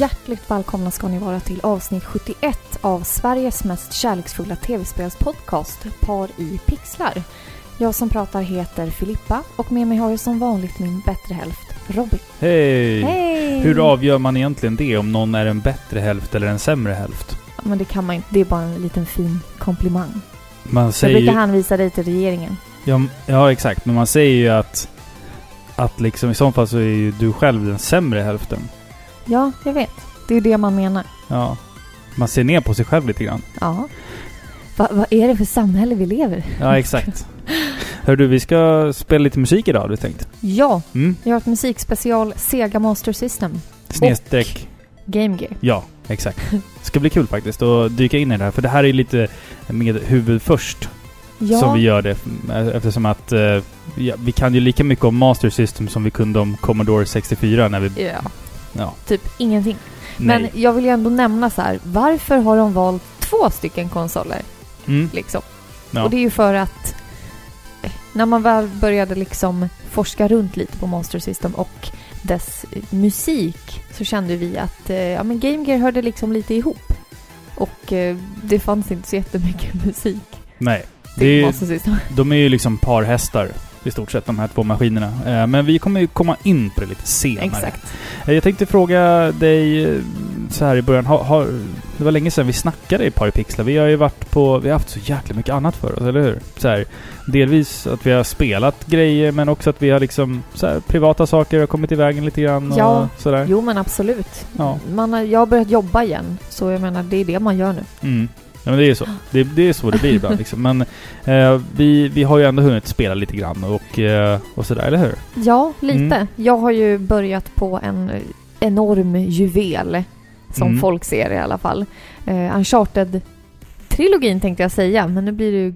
Hjärtligt välkomna ska ni vara till avsnitt 71 av Sveriges mest kärleksfulla tv-spelspodcast Par i pixlar. Jag som pratar heter Filippa och med mig har jag som vanligt min bättre hälft Robin. Hej! Hej! Hur avgör man egentligen det? Om någon är en bättre hälft eller en sämre hälft? Ja, Men det kan man inte, det är bara en liten fin komplimang. Man Jag säger brukar ju... hänvisa dig till regeringen. Ja, ja, exakt. Men man säger ju att... Att liksom i så fall så är ju du själv den sämre hälften. Ja, jag vet. Det är det man menar. Ja. Man ser ner på sig själv lite grann. Ja. Va, vad är det för samhälle vi lever i? Ja, exakt. Hör du, vi ska spela lite musik idag, har du tänkt? Ja, Mm? jag har ett musikspecial Sega Master System. Snedstreck. Game Gear. Ja, exakt. Det ska bli kul faktiskt att dyka in i det här. För det här är lite med huvud först Ja, som vi gör det. Eftersom att eh, ja, vi kan ju lika mycket om Master System som vi kunde om Commodore 64 när vi... ja, Ja. typ ingenting. Nej. Men jag vill ju ändå nämna så här, varför har de valt två stycken konsoler? Mm. Liksom? Ja. Och det är ju för att eh, när man väl började liksom forska runt lite på Master System och dess eh, musik så kände vi att eh, ja, men Game Gear hörde liksom lite ihop. Och eh, det fanns inte så jättemycket musik Nej. Det är, de är ju liksom parhästar i stort sett, de här två maskinerna. Eh, men vi kommer ju komma in på det lite senare. Exakt. Eh, Jag tänkte fråga dig eh, så här i början. Har, har, det var länge sedan vi snackade i Paripixlar. Vi har ju varit på... Vi har haft så jäkla mycket annat för oss, eller hur? Så här, delvis att vi har spelat grejer, men också att vi har liksom... Så här, privata saker har kommit i vägen lite grann och Ja. sådär. Jo men absolut. Ja. Man har, jag har börjat jobba igen, så jag menar det är det man gör nu. Mm. Men det är ju så. Det, det är så det blir ibland liksom. Men eh, vi, vi har ju ändå hunnit spela lite grann och, eh, och sådär, eller hur? Ja, lite. Mm. Jag har ju börjat på en eh, enorm juvel, som Mm. folk ser i alla fall. Uh, Uncharted-trilogin tänkte jag säga, men nu blir det ju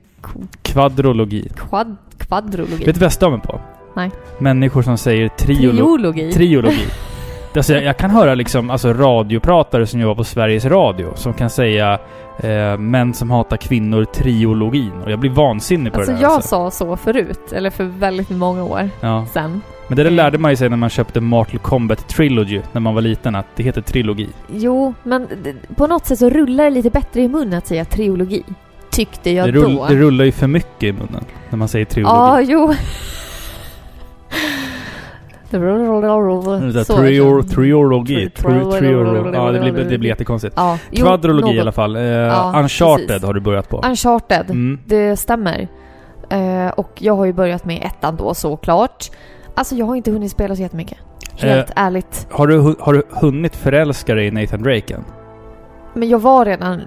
Kvadrologi. quad, kvadrologi. Vet du vad jag stör mig på? Nej. Människor som säger triolo Triologi. triologi. Alltså jag, jag kan höra liksom, alltså radiopratare som jobbar på Sveriges Radio som kan säga eh, män som hatar kvinnor, triologin. Och jag blir vansinnig på alltså det där. jag sa så förut, eller för väldigt många år Ja. sedan. Men det där lärde man ju sig när man köpte Mortal Kombat Trilogy när man var liten, att det heter trilogi. Jo, men på något sätt så rullar det lite bättre i munnen att säga triologi. Tyckte jag det, rull, då. det rullar ju för mycket i munnen när man säger trilogi. Ja, jo. Trior, triologi. Tri- Tri- triolo- Ja, det blir, det blir jättekonstigt. Ja, jo, Kvadrologi i alla fall. Eh, Ja, Uncharted precis. har du börjat på. Uncharted, Mm. det stämmer. Eh, och jag har ju börjat med ettan då såklart. Alltså jag har inte hunnit spela så jättemycket. Helt ärligt. Har du, har du hunnit förälska dig i Nathan Drake än? Men jag var redan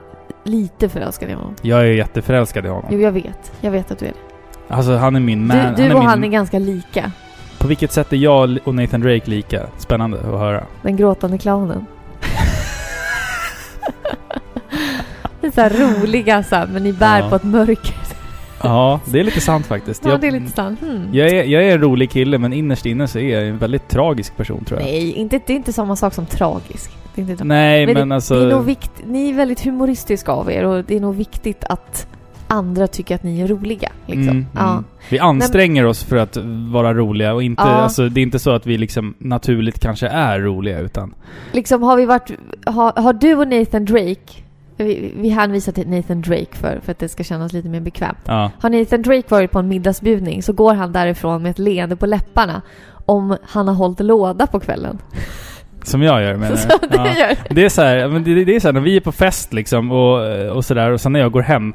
lite förälskad i honom. Jag är jätteförälskad i honom. Jo, jag vet. Jag vet att du är det. Alltså han är min man. Du, du är och min, han är ganska lika. På vilket sätt är jag och Nathan Drake lika? Spännande att höra. Den gråtande clownen. det är så här roliga så här, men ni bär Ja. på ett mörker. Ja, det är lite sant faktiskt. Ja, jag, det är lite sant. Hmm. jag, är, jag är en rolig kille, men innerst inne så är jag en väldigt tragisk person tror jag. Nej, inte, det är inte samma sak som tragisk. Det är inte Nej, Men men, det, alltså... det är nog vikt, ni är väldigt humoristiska av er och det är nog viktigt att andra tycker att ni är roliga. Liksom. Mm, ja. mm. Vi anstränger oss för att vara roliga och inte, Ja. alltså det är inte så att vi liksom naturligt kanske är roliga utan... Liksom har vi varit, har, har du och Nathan Drake, vi, vi hänvisar till Nathan Drake för, för att det ska kännas lite mer bekvämt. Ja. Har Nathan Drake varit på en middagsbjudning så går han därifrån med ett leende på läpparna om han har hållit låda på kvällen. Som jag gör menar det Ja. gör Det är så här, det är så här när vi är på fest liksom och, och sådär och sen när jag går hem.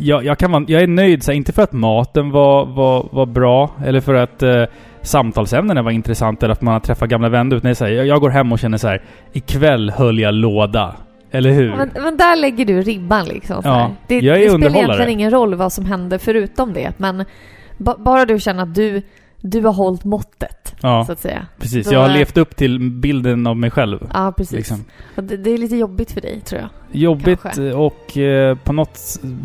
Jag, jag, kan vara, jag är nöjd, så här, inte för att maten var, var, var bra eller för att eh, samtalsämnena var intressanta eller att man har träffat gamla vänner. Utan så här, jag, jag går hem och känner så här: ikväll höll jag låda. Eller hur? men, men där lägger du ribban liksom. Så Ja, här. det jag är det spelar egentligen ingen roll vad som hände förutom det. Men ba, bara du känner att du, du har hållit måttet, ja, så att säga. precis. då Jag har är- levt upp till bilden av mig själv. Ja, precis. Liksom. Det, det är lite jobbigt för dig, tror jag. Jobbigt Kanske. och eh, på något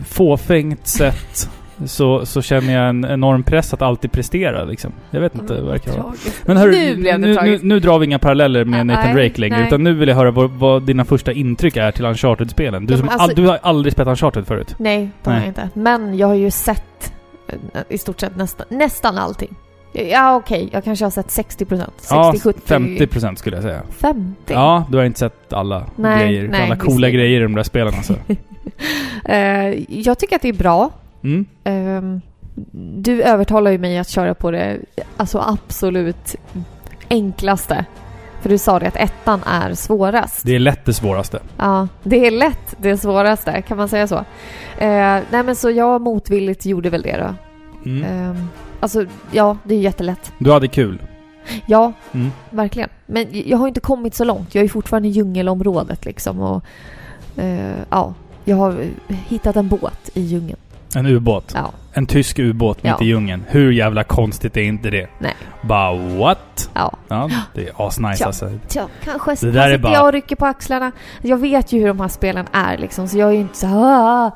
fåfängt sätt så, så känner jag en enorm press att alltid prestera liksom. Jag vet inte, Mm, verkar vara. Men hörru, nu blev det nu, nu, nu drar vi inga paralleller med Nej, Nathan Drake längre. nej. Utan nu vill jag höra vad, vad dina första intryck är till Uncharted-spelen. Du, som alltså- all, du har aldrig spelat Uncharted förut. Nej, det har Nej. jag inte. Men jag har ju sett eh, i stort sett nästan, nästan allting. Ja, okej. Jag kanske har sett 60%. 60, Ja, 70... 50% skulle jag säga. 50? Ja, du har inte sett alla Nej, grejer. nej, alla visst coola inte. grejer i de där spelen alltså. Eh, jag tycker att det är bra. Mm. Ehm, du övertalar ju mig att köra på det alltså absolut enklaste. För du sa det att ettan är svårast. Det är lätt det svåraste. Ja, det är lätt det svåraste, kan man säga så? Eh, nej men så jag motvilligt gjorde väl det då. Mm. Alltså, ja, det är jättelätt. Du hade kul. Ja, Mm. verkligen. Men jag har inte kommit så långt. Jag är fortfarande i djungelområdet liksom och eh, ja, jag har eh, hittat en båt i djungeln. En ubåt. Ja, En tysk ubåt mitt Ja. i djungeln. Hur jävla konstigt är inte det? Nej. Bara what? ja. Ja, det är asnice Ja. alltså. Tja, kanske Det där är bara- jag och rycker på axlarna. Jag vet ju hur de här spelen är liksom, så jag är ju inte så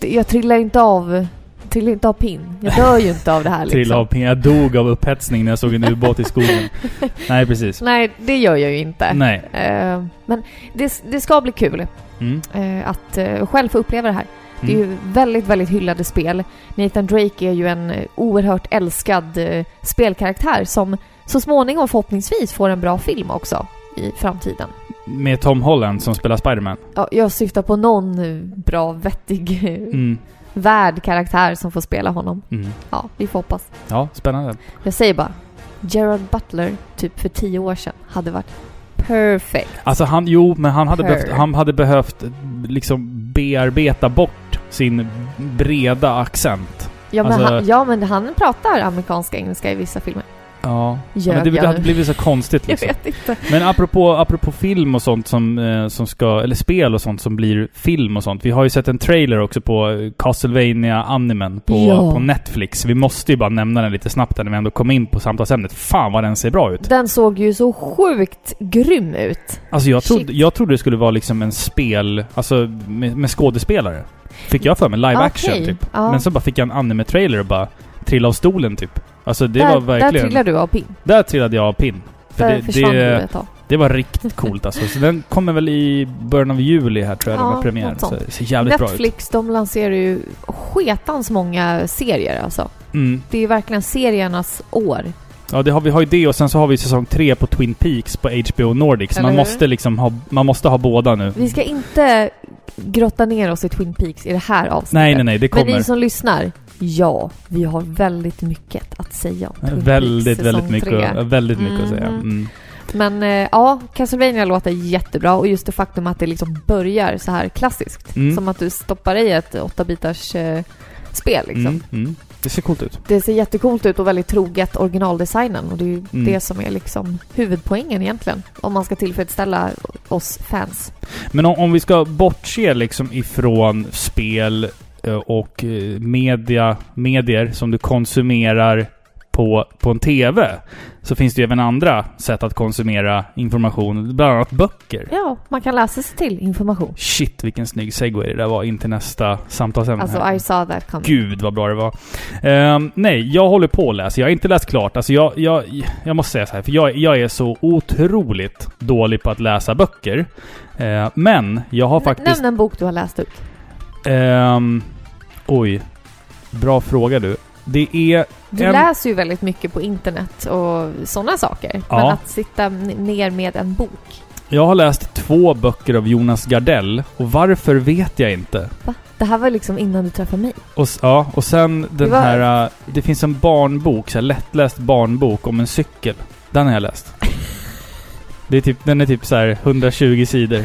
Jag trillar inte av, trillar inte av pinn. Jag dör ju inte av det här liksom. Trilla av ping. Jag dog av upphetsning när jag såg en ubåt i skogen. Nej, precis. Nej, det gör jag ju inte. Nej. Eh, men det, det ska bli kul Mm. eh, att eh, själv få uppleva det här. Det är Mm. ju väldigt, väldigt hyllade spel. Nathan Drake är ju en oerhört älskad spelkaraktär som så småningom förhoppningsvis får en bra film också i framtiden. Med Tom Holland som spelar Spiderman. Ja, jag syftar på någon bra, vettig, Mm. Värd karaktär som får spela honom. Mm. Ja, vi får hoppas. Ja, spännande. Jag säger bara, Gerard Butler, typ för tio år sedan, hade varit perfect. Alltså han, jo, men han hade, Her. behövt, han hade behövt liksom bearbeta bort sin breda accent. Ja men, Alltså- han, ja, men han pratar amerikanska engelska i vissa filmer. Ja. Ljög men det, det jag hade blivit så konstigt Jag liksom. vet inte. Men apropå, apropå film och sånt som, eh, som ska, eller spel och sånt som blir film och sånt. Vi har ju sett en trailer också på Castlevania animen på, Ja. på Netflix. Vi måste ju bara nämna den lite snabbt när vi ändå kom in på samtalsämnet. Fan vad den ser bra ut. Den såg ju så sjukt grym ut. Alltså jag trodde, Shit. jag trodde det skulle vara liksom en spel, alltså med, med skådespelare. Fick jag för mig, live action Okej, typ. ja. Men så bara fick jag en anime-trailer och bara trillade av stolen typ. Alltså det där, var verkligen... Där trillade du av pinn. Där trillade jag av pinn. För det, försvann du det, ett tag. det var riktigt coolt alltså. Så den kommer väl i början av juli här tror jag Ja, den har premiär. Så det ser jävligt bra ut. Netflix, de lanserar ju sketans många serier alltså. Mm. Det är ju verkligen seriernas år. Ja, det har, vi har ju det och sen så har vi säsong tre på Twin Peaks på HBO Nordic. Så man måste liksom ha, man måste ha båda nu. Vi ska inte grotta ner oss i Twin Peaks i det här avsnittet. Nej, nej, nej. Det Men kommer. ni som lyssnar, ja, vi har väldigt mycket att säga om Twin Väldigt, väldigt mycket, väldigt mycket att säga. Mhm. Mm. Men eh, ja, Castlevania låter jättebra och just det faktum att det liksom börjar så här klassiskt. Mm. Som att du stoppar i ett 8-bitars eh, spel liksom. Mm. Mm. Det ser coolt ut. Det ser jättecoolt ut och väldigt troget originaldesignen och det är ju Mm. det som är liksom huvudpoängen egentligen. Om man ska tillfredsställa oss fans. Men om, om vi ska bortse liksom ifrån spel och eh, media, medier som du konsumerar på, på en TV. Så finns det ju även andra sätt att konsumera information. Bland annat böcker. Ja, man kan läsa sig till information. Shit vilken snygg segway det där var in till nästa samtalsämne. Alltså, här. I saw that coming. Gud vad bra det var. Ehm, nej, jag håller på att läsa. Jag har inte läst klart. Alltså jag, jag, jag måste säga så här, för jag, jag är så otroligt dålig på att läsa böcker. Ehm, men jag har faktiskt... Nämn en bok du har läst ut. Ehm, oj. Bra fråga du. Det är... Du En- läser ju väldigt mycket på internet och sådana saker. Men Ja. att sitta ner med en bok. Jag har läst två böcker av Jonas Gardell. Och varför vet jag inte. Va? Det här var liksom innan du träffade mig. Och, ja, och sen den var- här... äh, Det finns en barnbok, så här lättläst barnbok om en cykel. Den har jag läst. Det är typ, den är typ så här 120 sidor.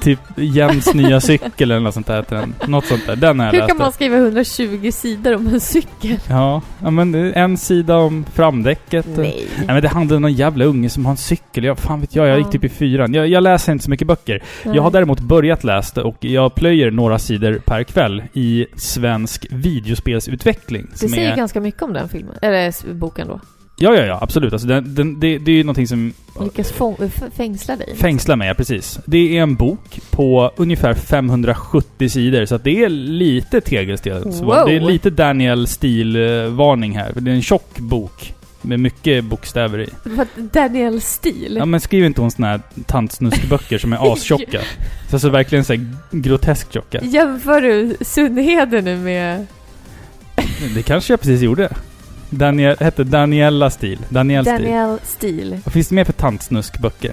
Typ Jens nya cykel eller något sånt där den. Något sånt där. Den har jag Hur kan man skriva 120 sidor om en cykel? Ja, ja, men en sida om framdäcket. Nej. Nej men det handlar om någon jävla unge som har en cykel. Jag, fan vet jag, jag gick typ i fyran. Jag, jag läser inte så mycket böcker. Jag har däremot börjat läsa och jag plöjer några sidor per kväll i svensk videospelsutveckling. Det säger är, ganska mycket om den filmen. Eller boken då. Ja, ja, ja, absolut. Alltså, den, den, det, det är ju någonting som Lyckas fängsla dig. fängslar mig, ja, precis. Det är en bok på ungefär 570 sidor, så att det är lite tegelsten. Wow. Det är lite Daniel Stil-varning här. Det är en tjock bok med mycket bokstäver i. Daniel Stil. Ja men skriv inte hon såna här tantsnuskböcker som är astjocka. Så alltså verkligen så groteskt tjocka. Jämför du Sundheden nu med... Det kanske jag precis gjorde. Daniel, hette Daniella Stil. Daniel Stil. Daniel Steele. Vad finns det mer för tantsnuskböcker?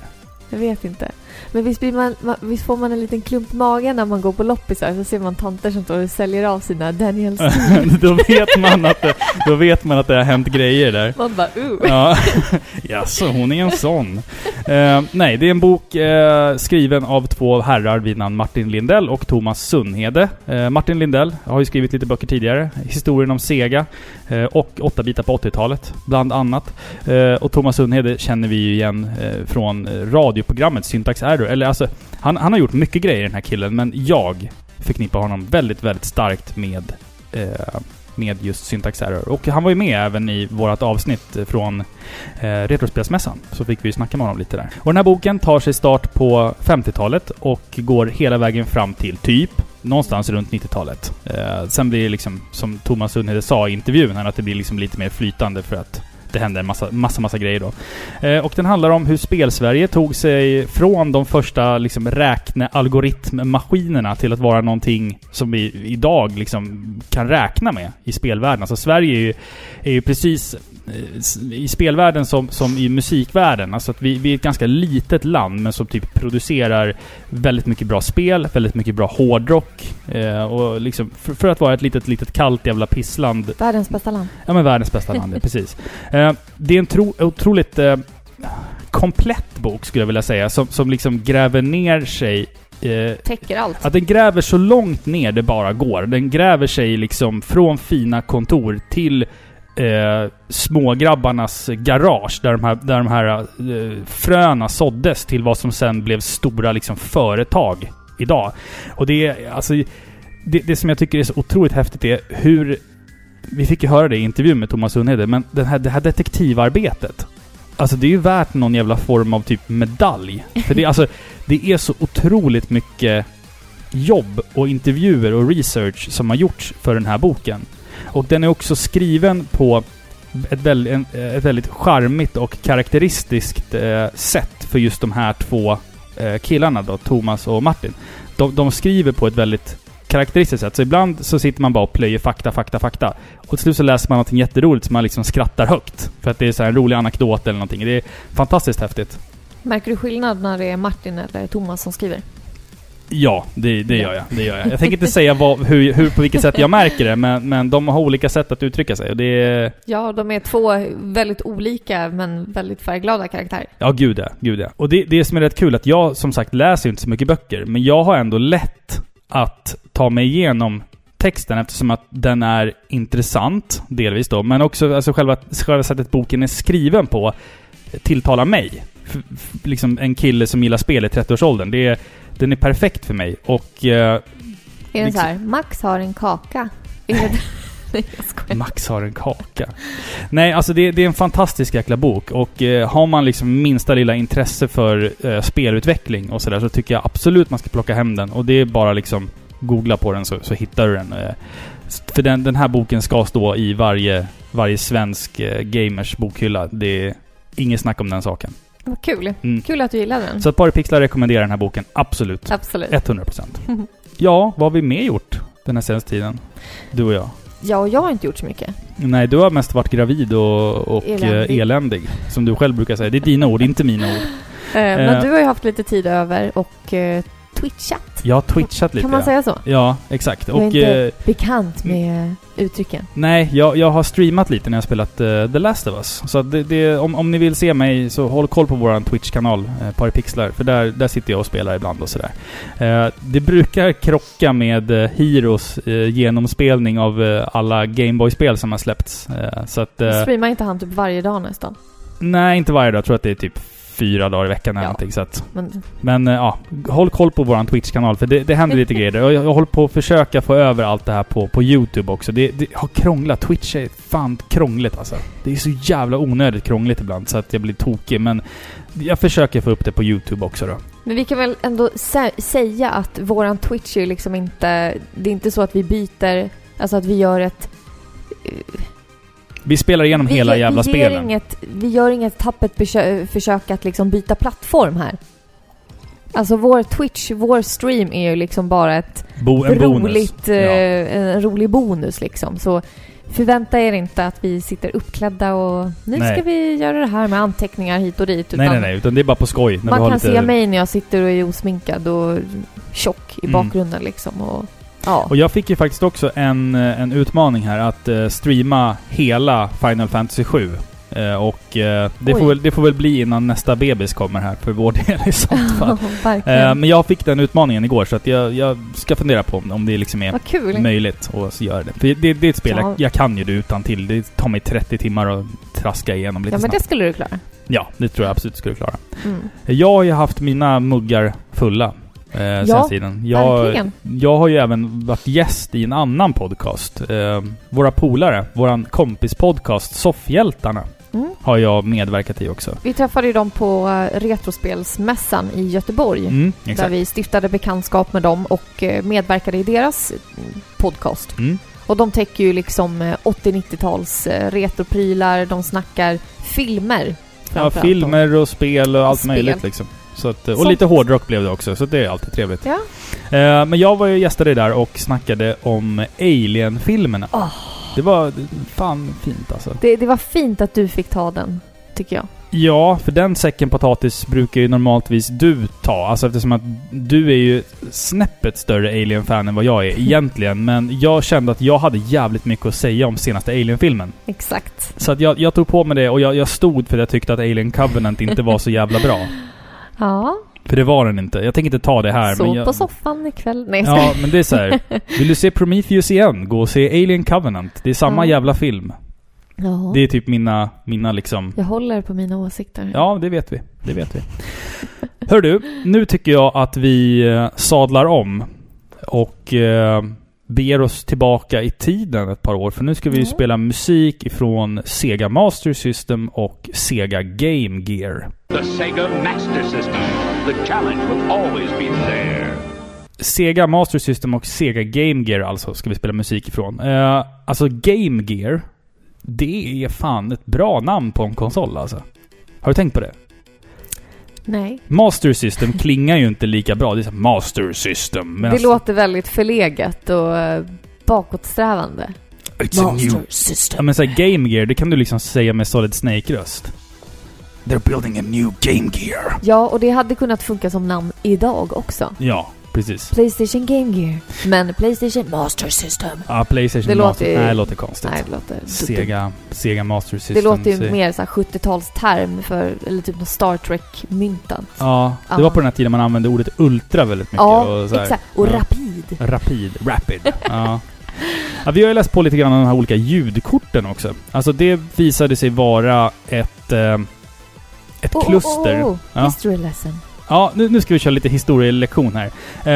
Jag vet inte. Men visst, man, visst får man en liten klump i magen när man går på loppisar så ser man tanter som står och säljer av sina Daniel Steele. då, vet man att det, då vet man att det har hänt grejer där. Man bara uh. Ja, Jaså, hon är en sån. Eh, nej, det är en bok eh, skriven av två herrar vid namn Martin Lindell och Thomas Sundhede. Eh, Martin Lindell har ju skrivit lite böcker tidigare. Historien om Sega och 8 bitar på 80-talet, bland annat. Och Thomas Sundhede känner vi ju igen från radioprogrammet Syntax Error. Eller alltså, han, han har gjort mycket grejer den här killen, men jag förknippar honom väldigt, väldigt starkt med eh, med just Syntax Error. Och han var ju med även i vårt avsnitt från eh, Retrospelsmässan. Så fick vi ju snacka med honom lite där. Och den här boken tar sig start på 50-talet och går hela vägen fram till typ någonstans runt 90-talet. Eh, sen blir det liksom, som Thomas Sundhede sa i intervjun, att det blir liksom lite mer flytande för att det händer en massa, massa, massa grejer då. Eh, och den handlar om hur Spelsverige tog sig från de första liksom, räknealgoritmmaskinerna till att vara någonting som vi idag liksom kan räkna med i spelvärlden. Alltså Sverige är ju, är ju precis Eh, i spelvärlden som, som i musikvärlden. Alltså att vi, vi är ett ganska litet land men som typ producerar väldigt mycket bra spel, väldigt mycket bra hårdrock. Eh, och liksom, för, för, att vara ett litet, litet kallt jävla pissland. Världens bästa land. Ja men världens bästa land, ja, precis. Eh, det är en tro, otroligt eh, komplett bok skulle jag vilja säga, som, som liksom gräver ner sig Eh, Täcker allt. Att den gräver så långt ner det bara går. Den gräver sig liksom från fina kontor till eh, smågrabbarnas garage där de här, där de här eh, fröna såddes till vad som sen blev stora liksom, företag idag. Och det är alltså... Det, det som jag tycker är så otroligt häftigt är hur... Vi fick ju höra det i intervjun med Thomas Sunhede, men det här, det här detektivarbetet. Alltså det är ju värt någon jävla form av typ medalj. För det, alltså, det är så otroligt mycket jobb och intervjuer och research som har gjorts för den här boken. Och den är också skriven på ett, väldigt, ett väldigt charmigt och karaktäristiskt eh, sätt för just de här två eh, killarna då, Thomas och Martin. De, de, skriver på ett väldigt karaktäristiskt sätt. Så ibland så sitter man bara och plöjer fakta, fakta, fakta. Och till slut så läser man något jätteroligt som man liksom skrattar högt. För att det är så en rolig anekdot eller någonting. Det är fantastiskt häftigt. Märker du skillnad när det är Martin eller Thomas som skriver? Ja, det, det gör jag. Det gör jag. Jag tänker inte säga vad, hur, hur, på vilket sätt jag märker det, men, men de har olika sätt att uttrycka sig. Och det är... Ja, de är två väldigt olika, men väldigt färgglada karaktärer. Ja, gud ja. Gud ja. Och det, det som är rätt kul, att jag som sagt läser inte så mycket böcker, men jag har ändå lätt att ta mig igenom texten eftersom att den är intressant, delvis då, men också alltså själva, själva sättet boken är skriven på tilltalar mig. F liksom en kille som gillar spel i 30-årsåldern. Det är den är perfekt för mig och... Eh, är den liksom, så här, Max har en kaka? Nej, jag Max har en kaka. Nej, alltså det, det, är en fantastisk jäkla bok och eh, har man liksom minsta lilla intresse för eh, spelutveckling och sådär så tycker jag absolut man ska plocka hem den. Och det är bara liksom googla på den så, så hittar du den. Eh, för den, den här boken ska stå i varje, varje svensk eh, gamers bokhylla. Det är inget snack om den saken. Vad kul. Mm. Kul att du gillade den. Så att Paripixlar rekommenderar den här boken. Absolut. Absolut. 100%. ja, vad har vi mer gjort den här senaste tiden? Du och jag. Ja, och jag har inte gjort så mycket. Nej, du har mest varit gravid och, och eländig. eländig. Som du själv brukar säga. Det är dina ord, inte mina ord. Eh, men uh, du har ju haft lite tid över och twitchat. Jag har twitchat lite. Kan man säga så? Ja, exakt. Du är inte eh, bekant med uttrycken? Nej, jag, jag har streamat lite när jag spelat uh, The Last of Us. Så det, det, om, om ni vill se mig så håll koll på vår Twitch-kanal, uh, Paripixlar. För där, där sitter jag och spelar ibland och sådär. Uh, det brukar krocka med uh, Heroes uh, genomspelning av uh, alla Gameboy-spel som har släppts. Uh, så att... Streamar inte han typ varje dag nästan? Nej, inte varje dag. Jag tror att det är typ fyra dagar i veckan eller ja. någonting. Så att, men, men eh, ja, håll koll på våran Twitch-kanal för det, det händer lite grejer jag, jag håller på att försöka få över allt det här på, på YouTube också. Det, det har krånglat. Twitch är fan krångligt alltså. Det är så jävla onödigt krångligt ibland så att jag blir tokig. Men jag försöker få upp det på YouTube också då. Men vi kan väl ändå sä säga att våran Twitch är liksom inte... Det är inte så att vi byter... Alltså att vi gör ett vi spelar igenom vi, hela jävla vi spelen. Inget, vi gör inget tappert försök att liksom byta plattform här. Alltså vår Twitch, vår stream är ju liksom bara ett Bo, en roligt. Eh, ja. en rolig bonus liksom. Så förvänta er inte att vi sitter uppklädda och nu Nej. ska vi göra det här med anteckningar hit och dit. Nej, nej, nej. Utan det är bara på skoj. Vi Man kan lite... se mig när jag sitter och är osminkad och tjock i Mm. bakgrunden liksom. Och, ja. Och jag fick ju faktiskt också en, eh, en utmaning här att eh, streama hela Final Fantasy 7. Eh, och det, får väl, det får väl bli innan nästa bebis kommer här för vår del i sånt fall. Eh, men jag fick den utmaningen igår så att jag, jag ska fundera på om, om det liksom är möjligt att så göra det. För det, det är ett spel Ja. jag, jag kan ju det utan till. Det tar mig 30 timmar att traska igenom lite Ja, men snabbt. det skulle du klara. Ja, det tror jag absolut skulle klara. Mm. Jag har ju haft mina muggar fulla eh, Ja, sen tiden. Jag, verkligen. jag har ju även varit gäst i en annan podcast. Eh, våra polare, våran kompispodcast Soffhjältarna Mm. har jag medverkat i också. Vi träffade ju dem på eh, Retrospelsmässan i Göteborg. Mm, Där vi stiftade bekantskap med dem och eh, medverkade i deras mm, podcast. Mm. Och de täcker ju liksom eh, 80-90-tals eh, retroprylar, de snackar filmer. Ja, filmer och spel och allt Spel. möjligt liksom. Så att, och Sånt. lite hårdrock blev det också, så det är alltid trevligt. Ja. Eh, men jag var ju gästade där och snackade om Alien-filmerna. Åh. Det var fan fint alltså. Det, det var fint att du fick ta den, tycker jag. Ja, för den säcken potatis brukar ju normaltvis du ta. Alltså eftersom att du är ju snäppet större Alien-fan än vad jag är egentligen. Men jag kände att jag hade jävligt mycket att säga om senaste Alien-filmen. Exakt. Så att jag, jag tog på mig det och jag, jag stod för att jag tyckte att Alien Covenant inte var så jävla bra. Ja, För det var den inte. Jag tänker inte ta det här. sov men jag, på soffan ikväll. Nej, jag Ja, men det är så här. Vill du se Prometheus igen? Gå och se Alien Covenant. Det är samma Ja. jävla film. ja. Det är typ mina, mina liksom... Jag håller på mina åsikter. Ja, det vet vi. Det vet vi. Hör du, nu tycker jag att vi eh, sadlar om och eh, beger oss tillbaka i tiden ett par år. För nu ska vi ju Ja. spela musik ifrån Sega Master System och Sega Game Gear. The Sega Master System. The challenge will always be there. Sega Master System och Sega Game Gear alltså ska vi spela musik ifrån. Eh, alltså Game Gear, det är fan ett bra namn på en konsol alltså. Har du tänkt på det? Nej. Master System klingar ju inte lika bra. Det är så här, Master System. Men Det alltså, låter väldigt förlegat och eh, bakåtsträvande. It's a new... Ja men såhär Game Gear, det kan du liksom säga med Solid Snake-röst. They're building a new Game Gear. Ja, och det hade kunnat funka som namn idag också. Ja, precis. Playstation Game Gear. Men Playstation Master System. Ja, Playstation Det Master... låter- Nej, det låter konstigt. Nej, det låter... Sega, Sega Master System. Det låter ju så- mer så här 70-talsterm för, eller typ något Star Trek-myntat. Ja, det Ja. var på den här tiden man använde ordet ultra väldigt mycket. Ja, och här. exakt. Och Ja. rapid. Rapid. Rapid. ja. ja. Vi har ju läst på lite grann om de här olika ljudkorten också. Alltså det visade sig vara ett... Eh, ett Oh, oh, kluster. oh, oh. Ja. History lesson. Ja, nu, nu ska vi köra lite historielektion här.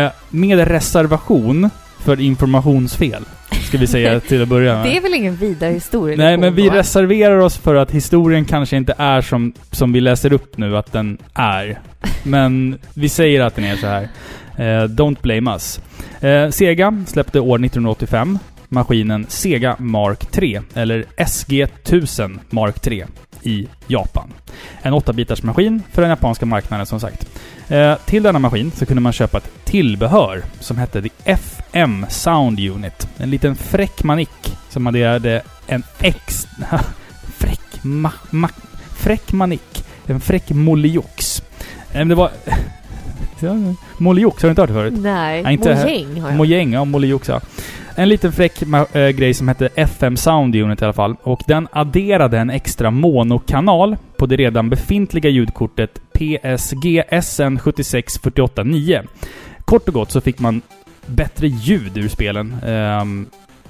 Eh, med reservation för informationsfel. Ska vi säga till att börja med. Det är väl ingen vidare historia? Nej, men vi reserverar oss för att historien kanske inte är som, som vi läser upp nu att den är. Men vi säger att den är så här. Eh, don't blame us. Eh, Sega släppte år 1985 maskinen Sega Mark 3, eller SG1000 Mark 3, i Japan. En 8-bitars maskin för den japanska marknaden som sagt. Eh, till denna maskin så kunde man köpa ett tillbehör som hette The FM Sound Unit. En liten fräck manick som adderade en X... fräck ma, ma, Fräck manick. En fräck Moliox. Eh, det var... Moliox, har du inte hört det förut? Nej, Nej, inte här. Mojäng har jag. Mojäng, ja Moliox ja. En liten fräck äh, grej som hette FM Sound Unit i alla fall. Och den adderade en extra monokanal på det redan befintliga ljudkortet PSG SN 76489. Kort och gott så fick man bättre ljud ur spelen. ehm,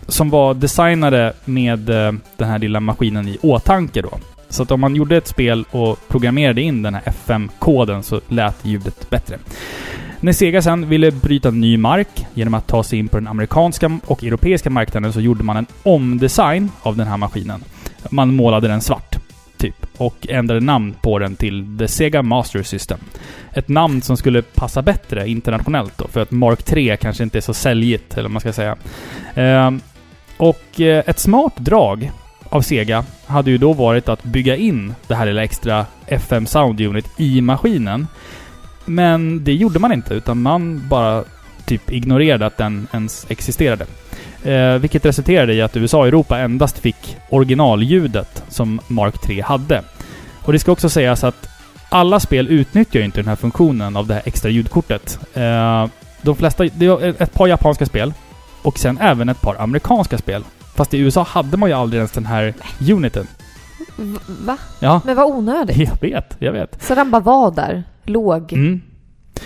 som var designade med eh, den här lilla maskinen i åtanke då. Så att om man gjorde ett spel och programmerade in den här FM-koden så lät ljudet bättre. När Sega sen ville bryta ny mark genom att ta sig in på den amerikanska och europeiska marknaden så gjorde man en omdesign av den här maskinen. Man målade den svart, typ, och ändrade namn på den till The Sega Master System. Ett namn som skulle passa bättre internationellt då, för att Mark 3 kanske inte är så säljigt, eller vad man ska säga. Ehm, och eh, ett smart drag av Sega hade ju då varit att bygga in det här lilla extra FM Sound Unit i maskinen. Men det gjorde man inte, utan man bara typ ignorerade att den ens existerade. Eh, vilket resulterade i att USA och Europa endast fick originalljudet som Mark 3 hade. Och det ska också sägas att alla spel utnyttjar inte den här funktionen av det här extra ljudkortet. Eh, de flesta... Det är ett par japanska spel och sen även ett par amerikanska spel. Fast i USA hade man ju aldrig ens den här uniten. Va? Ja, Men vad onödigt. jag vet, jag vet. Så den bara var där. Låg. Mm.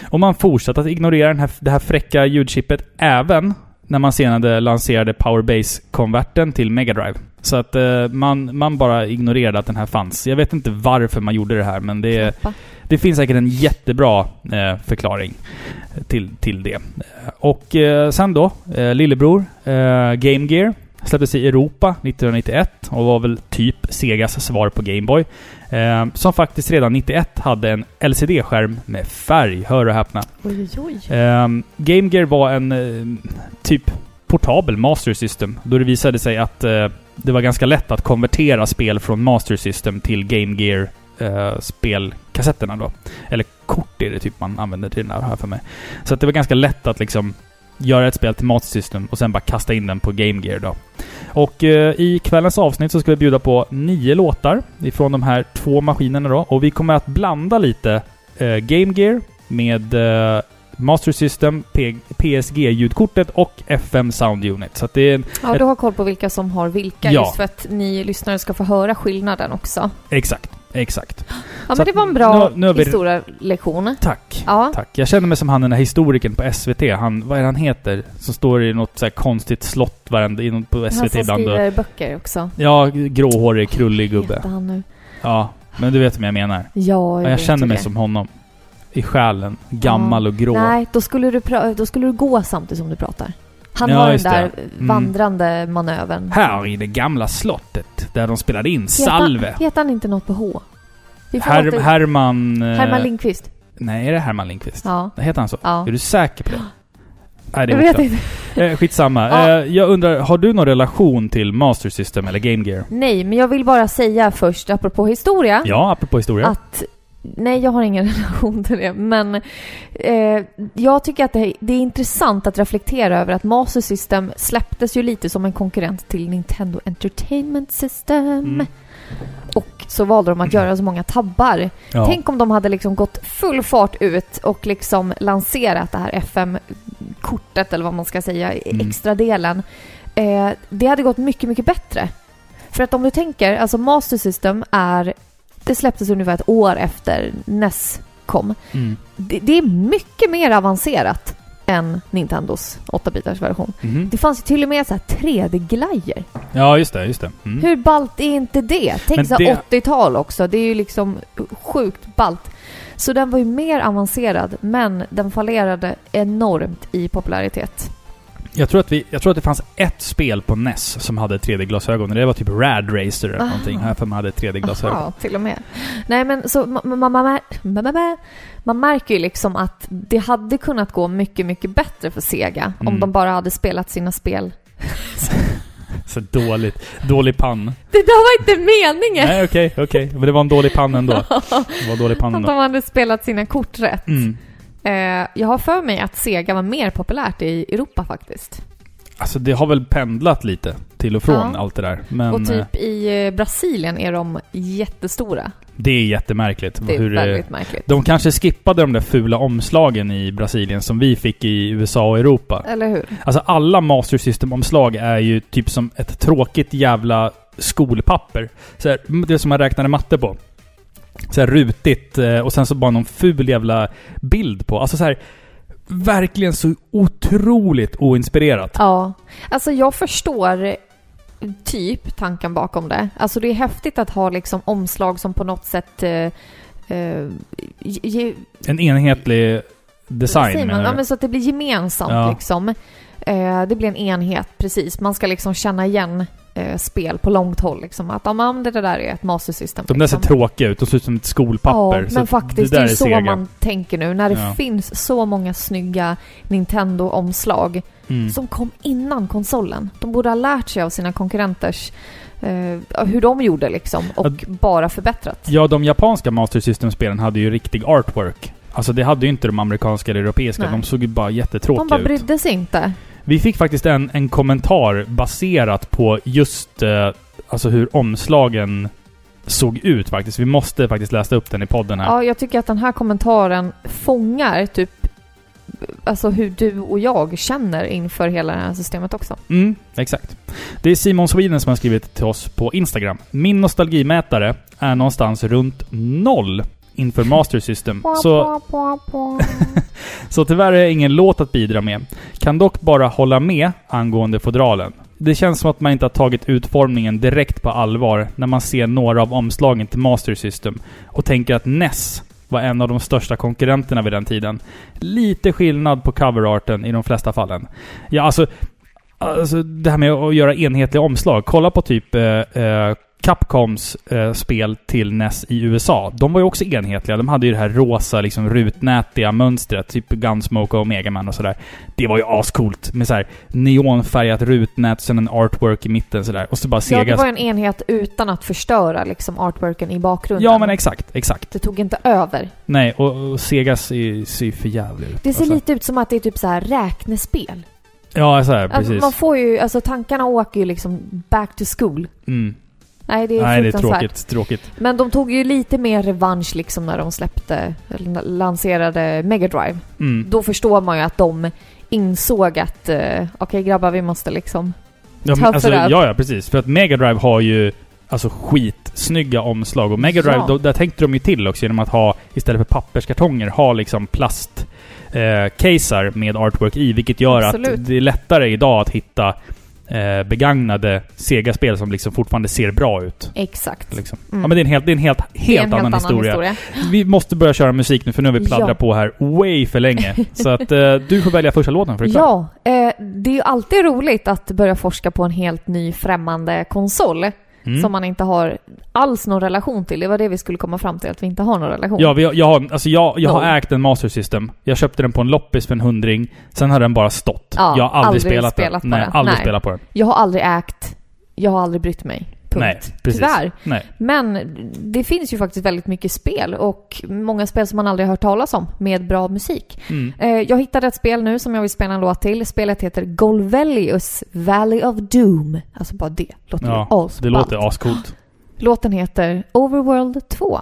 Och man fortsatte att ignorera den här, det här fräcka ljudchippet även när man senare lanserade Powerbase-konverten till Mega Drive. Så att eh, man, man bara ignorerade att den här fanns. Jag vet inte varför man gjorde det här, men det, det finns säkert en jättebra eh, förklaring till, till det. Och eh, sen då, eh, lillebror, eh, Game Gear släpptes i Europa 1991 och var väl typ Segas svar på Game Boy. Eh, som faktiskt redan 91 hade en LCD-skärm med färg, hör och häpna. Oj, oj. Um, Game Gear var en eh, typ portabel Master System. Då det visade sig att eh, det var ganska lätt att konvertera spel från Master System till Game Gear eh, spelkassetterna då. Eller kort är det typ man använder till den här, här för mig. Så att det var ganska lätt att liksom göra ett spel till Master System och sen bara kasta in den på Game Gear då. Och eh, i kvällens avsnitt så ska vi bjuda på nio låtar ifrån de här två maskinerna då. Och vi kommer att blanda lite eh, Game Gear med eh, Master System, PSG-ljudkortet och FM Sound Unit. Så att det är en, Ja, du har koll på vilka som har vilka, Ja. just för att ni lyssnare ska få höra skillnaden också. exakt, exakt. Ja, Så men det var en bra nu- nu vi- historielektion. Tack. Ja. Tack. Jag känner mig som han den här historikern på SVT. Han, vad är det han heter? Som står i något så konstigt slott varenda, på Han SVT ibland. Och, skriver böcker också. ja, gråhårig, krullig gubbe. heter han nu? Ja, men du vet vem jag menar. Ja, Ja, jag känner mig det. som honom. I själen. Gammal Ja. och grå. Nej, då skulle, du då skulle du gå samtidigt som du pratar. Han Ja, har den just det. där Mm. vandrande manövern. Här i det gamla slottet, där de spelade in Heter Salve. Heter han inte något på H? Her åter- Herman... eh, Herman Lindqvist. Nej, är det Herman Lindqvist? Ja. Heter han så? Ja. Är du säker på det? Nej, det Jag är vet oklart. inte. Eh, skitsamma. Ja. Eh, jag undrar, har du någon relation till Master System eller Game Gear? Nej, men jag vill bara säga först, apropå historia, Ja, apropå historia. att Nej, jag har ingen relation till det, men eh, jag tycker att det, det är intressant att reflektera över att Master System släpptes ju lite som en konkurrent till Nintendo Entertainment System. Mm. Och så valde de att göra så många tabbar. ja. Tänk om de hade liksom gått full fart ut och liksom lanserat det här FM-kortet, eller vad man ska säga, Mm. extra delen. Eh, det hade gått mycket, mycket bättre. För att om du tänker, alltså Master System är... Det släpptes ungefär ett år efter NES kom. Mm. Det, det är mycket mer avancerat än Nintendos 8-bitars version. Mhm. Det fanns ju till och med så här 3D-glajer. Ja, just det. Just det. Mm. Hur ballt är inte det? Tänk så det- 80-tal också. Det är ju liksom sjukt ballt. Så den var ju mer avancerad, men den fallerade enormt i popularitet. Jag, tror att vi, jag tror att det fanns ett spel på NES som hade 3D-glasögon. och Det var typ Rad Racer eller Ah. någonting. Här för man hade 3D-glasögon. Jaha, till och med. Nej men så man, man, man, man, man märker ju liksom att det hade kunnat gå mycket, mycket bättre för Sega om Mm. de bara hade spelat sina spel. Så dåligt. Dålig pann. Det där var inte meningen! Nej, okej, okej. Men det var en dålig pann ändå. Det var en dålig pann Att de ändå. hade spelat sina kort rätt. Mm. Eh, jag har för mig att Sega var mer populärt i Europa faktiskt. Alltså det har väl pendlat lite till och från Ja. allt det där. Men och eh, typ i eh, Brasilien är de jättestora. det är jättemärkligt. Det är hur, eh, väldigt märkligt. De kanske skippade de där fula omslagen i Brasilien som vi fick i USA och Europa. Eller hur? Alltså alla Master System-omslag är ju typ som ett tråkigt jävla skolpapper. Så här, det som man räknade matte på. Så här rutigt eh, och sen så bara någon ful jävla bild på. Alltså så här, verkligen så otroligt oinspirerat. Ja. Alltså jag förstår typ tanken bakom det. Alltså det är häftigt att ha liksom omslag som på något sätt eh, eh, ge, En enhetlig design man? menar Ja, du? men så att det blir gemensamt Ja. liksom. Eh, det blir en enhet, precis. Man ska liksom känna igen eh, spel på långt håll. Liksom. Att ja, men det där är ett master system. De där ser liksom. tråkiga ut. De ser ut som ett skolpapper. Ja, men att faktiskt, det det är så man tänker nu. När det Ja. finns så många snygga Nintendo-omslag Mm. som kom innan konsolen. De borde ha lärt sig av sina konkurrenters eh, hur de gjorde liksom och Ja. bara förbättrat. Ja, de japanska Master System-spelen hade ju riktig artwork. Alltså det hade ju inte de amerikanska eller europeiska. Nej. De såg ju bara jättetråkiga De bara ut. brydde sig inte. Vi fick faktiskt en, en kommentar baserat på just eh, alltså hur omslagen såg ut faktiskt. Vi måste faktiskt läsa upp den i podden här. Ja, jag tycker att den här kommentaren fångar typ alltså hur du och jag känner inför hela det här systemet också. Mm, exakt. Det är Simon Sweden som har skrivit till oss på Instagram. Min nostalgimätare är någonstans runt noll inför Master System. Så, så tyvärr är ingen låt att bidra med. Kan dock bara hålla med angående fodralen. Det känns som att man inte har tagit utformningen direkt på allvar när man ser några av omslagen till Master System och tänker att NES var en av de största konkurrenterna vid den tiden. Lite skillnad på coverarten i de flesta fallen. Ja, alltså, alltså det här med att göra enhetliga omslag. Kolla på typ eh, eh, Capcoms eh, spel till NES i USA. De var ju också enhetliga. De hade ju det här rosa, liksom rutnätiga mönstret. Typ Gunsmoke och Megaman och sådär. Det var ju ascoolt. Med så här neonfärgat rutnät, sen en artwork i mitten sådär. Och så bara Sega... Ja, det var en enhet utan att förstöra liksom artworken i bakgrunden. Ja, men exakt. Exakt. Det tog inte över. Nej, och, och Segas ser, ser för jävligt ut. Det ser alltså. lite ut som att det är typ så här räknespel. Ja, så här, Alltså, precis. man får ju, alltså tankarna åker ju liksom back to school. Mm. Nej, det är Nej, det är tråkigt. Tråkigt. Men de tog ju lite mer revansch liksom när de släppte, eller lanserade Mega Drive. Mm. Då förstår man ju att de insåg att eh, okej grabbar, vi måste liksom... Ja, Tough alltså, ja, ja, precis. För att Mega Drive har ju alltså skitsnygga omslag. Och Mega Drive, Ja. då, där tänkte de ju till också genom att ha, istället för papperskartonger, ha liksom plast eh, med artwork i. Vilket gör Absolut. att det är lättare idag att hitta eh, begagnade Sega-spel som liksom fortfarande ser bra ut. Exakt. Liksom. Mm. Ja men det är en helt, det är en helt, helt, en annan, historia. Vi måste börja köra musik nu för nu har vi pladdrat Ja. på här way för länge. Så att eh, du får välja första låten för Ja, eh, det är ju alltid roligt att börja forska på en helt ny främmande konsol. Mm. Som man inte har alls någon relation till. Det var det vi skulle komma fram till, att vi inte har någon relation. Ja, vi, jag har, alltså jag, jag har ägt en Master System. Jag köpte den på en loppis för en hundring. Sen har den bara stått. Ja, jag har aldrig, aldrig spelat, spelat den. på Nej, den. aldrig Nej. spelat på den. Jag har aldrig ägt, jag har aldrig brytt mig. Punkt. Nej, precis. Tyvärr. Nej. Men det finns ju faktiskt väldigt mycket spel och många spel som man aldrig har hört talas om med bra musik. Mm. Eh, Jag hittade ett spel nu som jag vill spela en låt till. Spelet heter Golvellius Valley of Doom. Alltså bara det låter Ja, asballt. det låter ascoolt. Låten heter Overworld 2.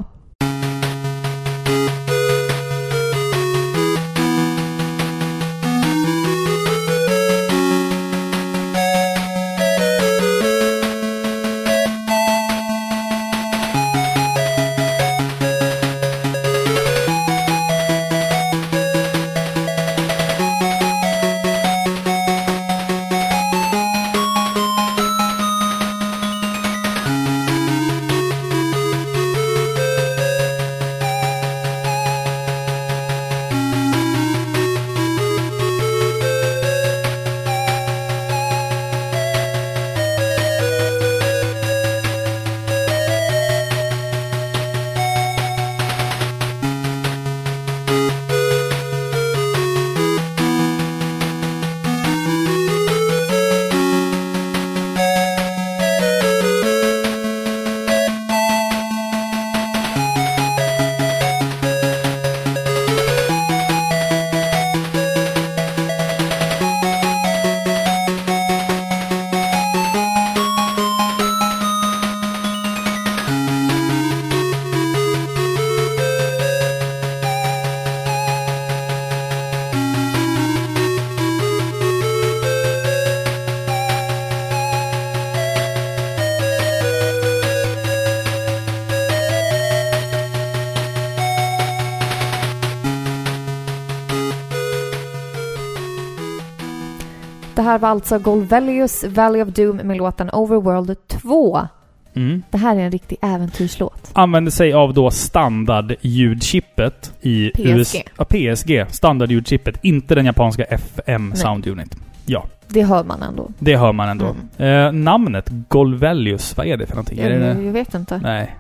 Här var alltså Golvellius Valley of Doom med låten Overworld 2. Mm. Det här är en riktig äventyrslåt. Använder sig av då standardljudchippet i PSG. US Ja, PSG. Standardljudchippet. Inte den japanska FM Nej. Sound Unit. Ja, Det hör man ändå. det hör man ändå. Eh, namnet Golvellius, vad är det för någonting? Jag, det? jag vet inte. Nej.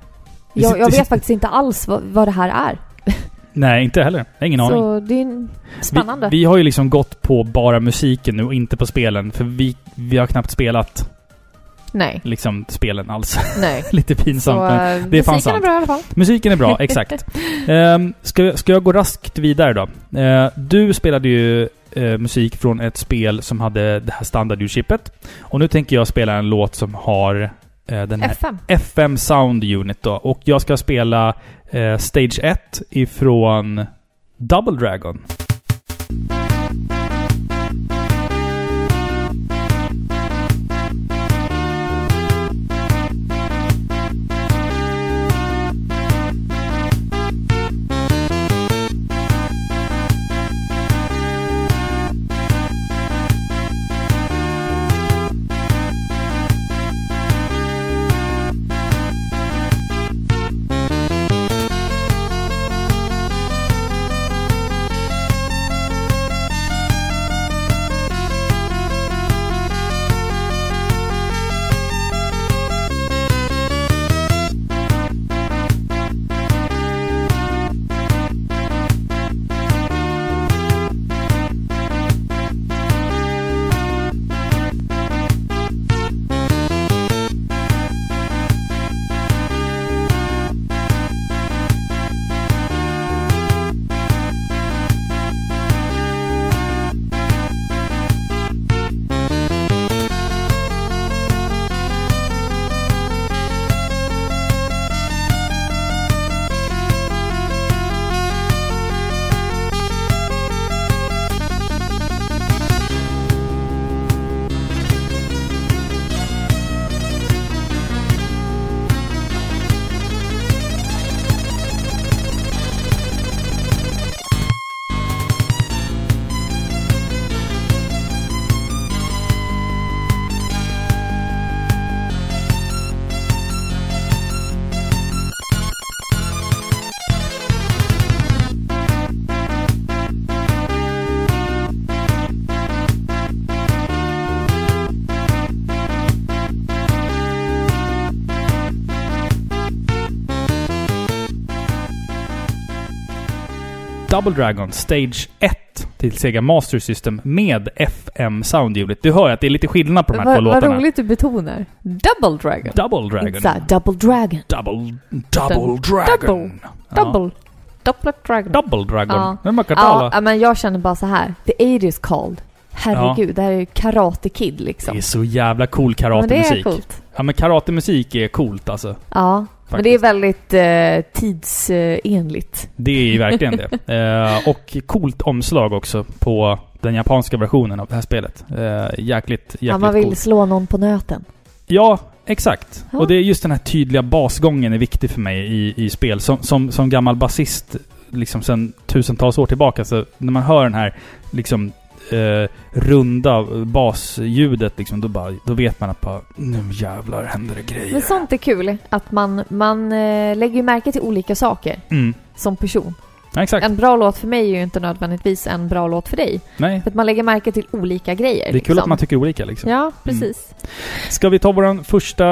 Jag, jag vet faktiskt inte alls vad, vad det här är. Nej, inte heller. Jag har ingen aning. Så det är spännande. Vi, vi har ju liksom gått på bara musiken nu och inte på spelen. För vi, vi har knappt spelat Nej, liksom spelen alls. nej. Lite pinsamt. Så men uh, det är fan musiken är sant. bra i alla fall. musiken är bra, exakt. Um, ska, ska jag gå raskt vidare då? Eh, du spelade ju eh, musik från ett spel som hade det här standardljudchippet. Och nu tänker jag spela en låt som har eh, den här FM. FM Sound Unit då. Och jag ska spela eh, Eh, stage 1 ifrån Double Dragon. Double Dragon Stage 1 till Sega Master System med FM Sound Unit. Du hör att det är lite skillnad på de här två Vad vad låtarna. roligt du betonar. Double Dragon. Double Dragon. Inte Double Dragon. Double... Double Dragon. Ja. Double. Double Dragon. Double Dragon. Ja. Men man kan Ja, tala. ja, men jag känner bara så här. The 80s called. Herregud, det här är ju Karate Kid liksom. Det är så jävla cool Ja, men det är karatemusik. coolt. Ja men karatemusik är coolt alltså. Ja, men det är väldigt eh, tidsenligt. Det är ju verkligen det. Eh, och coolt omslag också på den japanska versionen av det här spelet. Eh, jäkligt, jäkligt Ja, man vill coolt. slå någon på nöten. Ja, exakt. Ja. Och det är just den här tydliga basgången är viktig för mig i, i spel. Som, som, som gammal basist, liksom sedan tusentals år tillbaka, så när man hör den här liksom eh, runda basljudet, liksom, då, bara, då vet man att bara, nu jävlar händer det grejer. Men sånt är kul. Att man, man eh, lägger ju märke till olika saker Mm. som person. Ja, exakt. En bra låt för mig är ju inte nödvändigtvis en bra låt för dig. Nej, För att man lägger märke till olika grejer. det är kul liksom. att man tycker olika liksom. Ja, precis. Ska vi ta vår första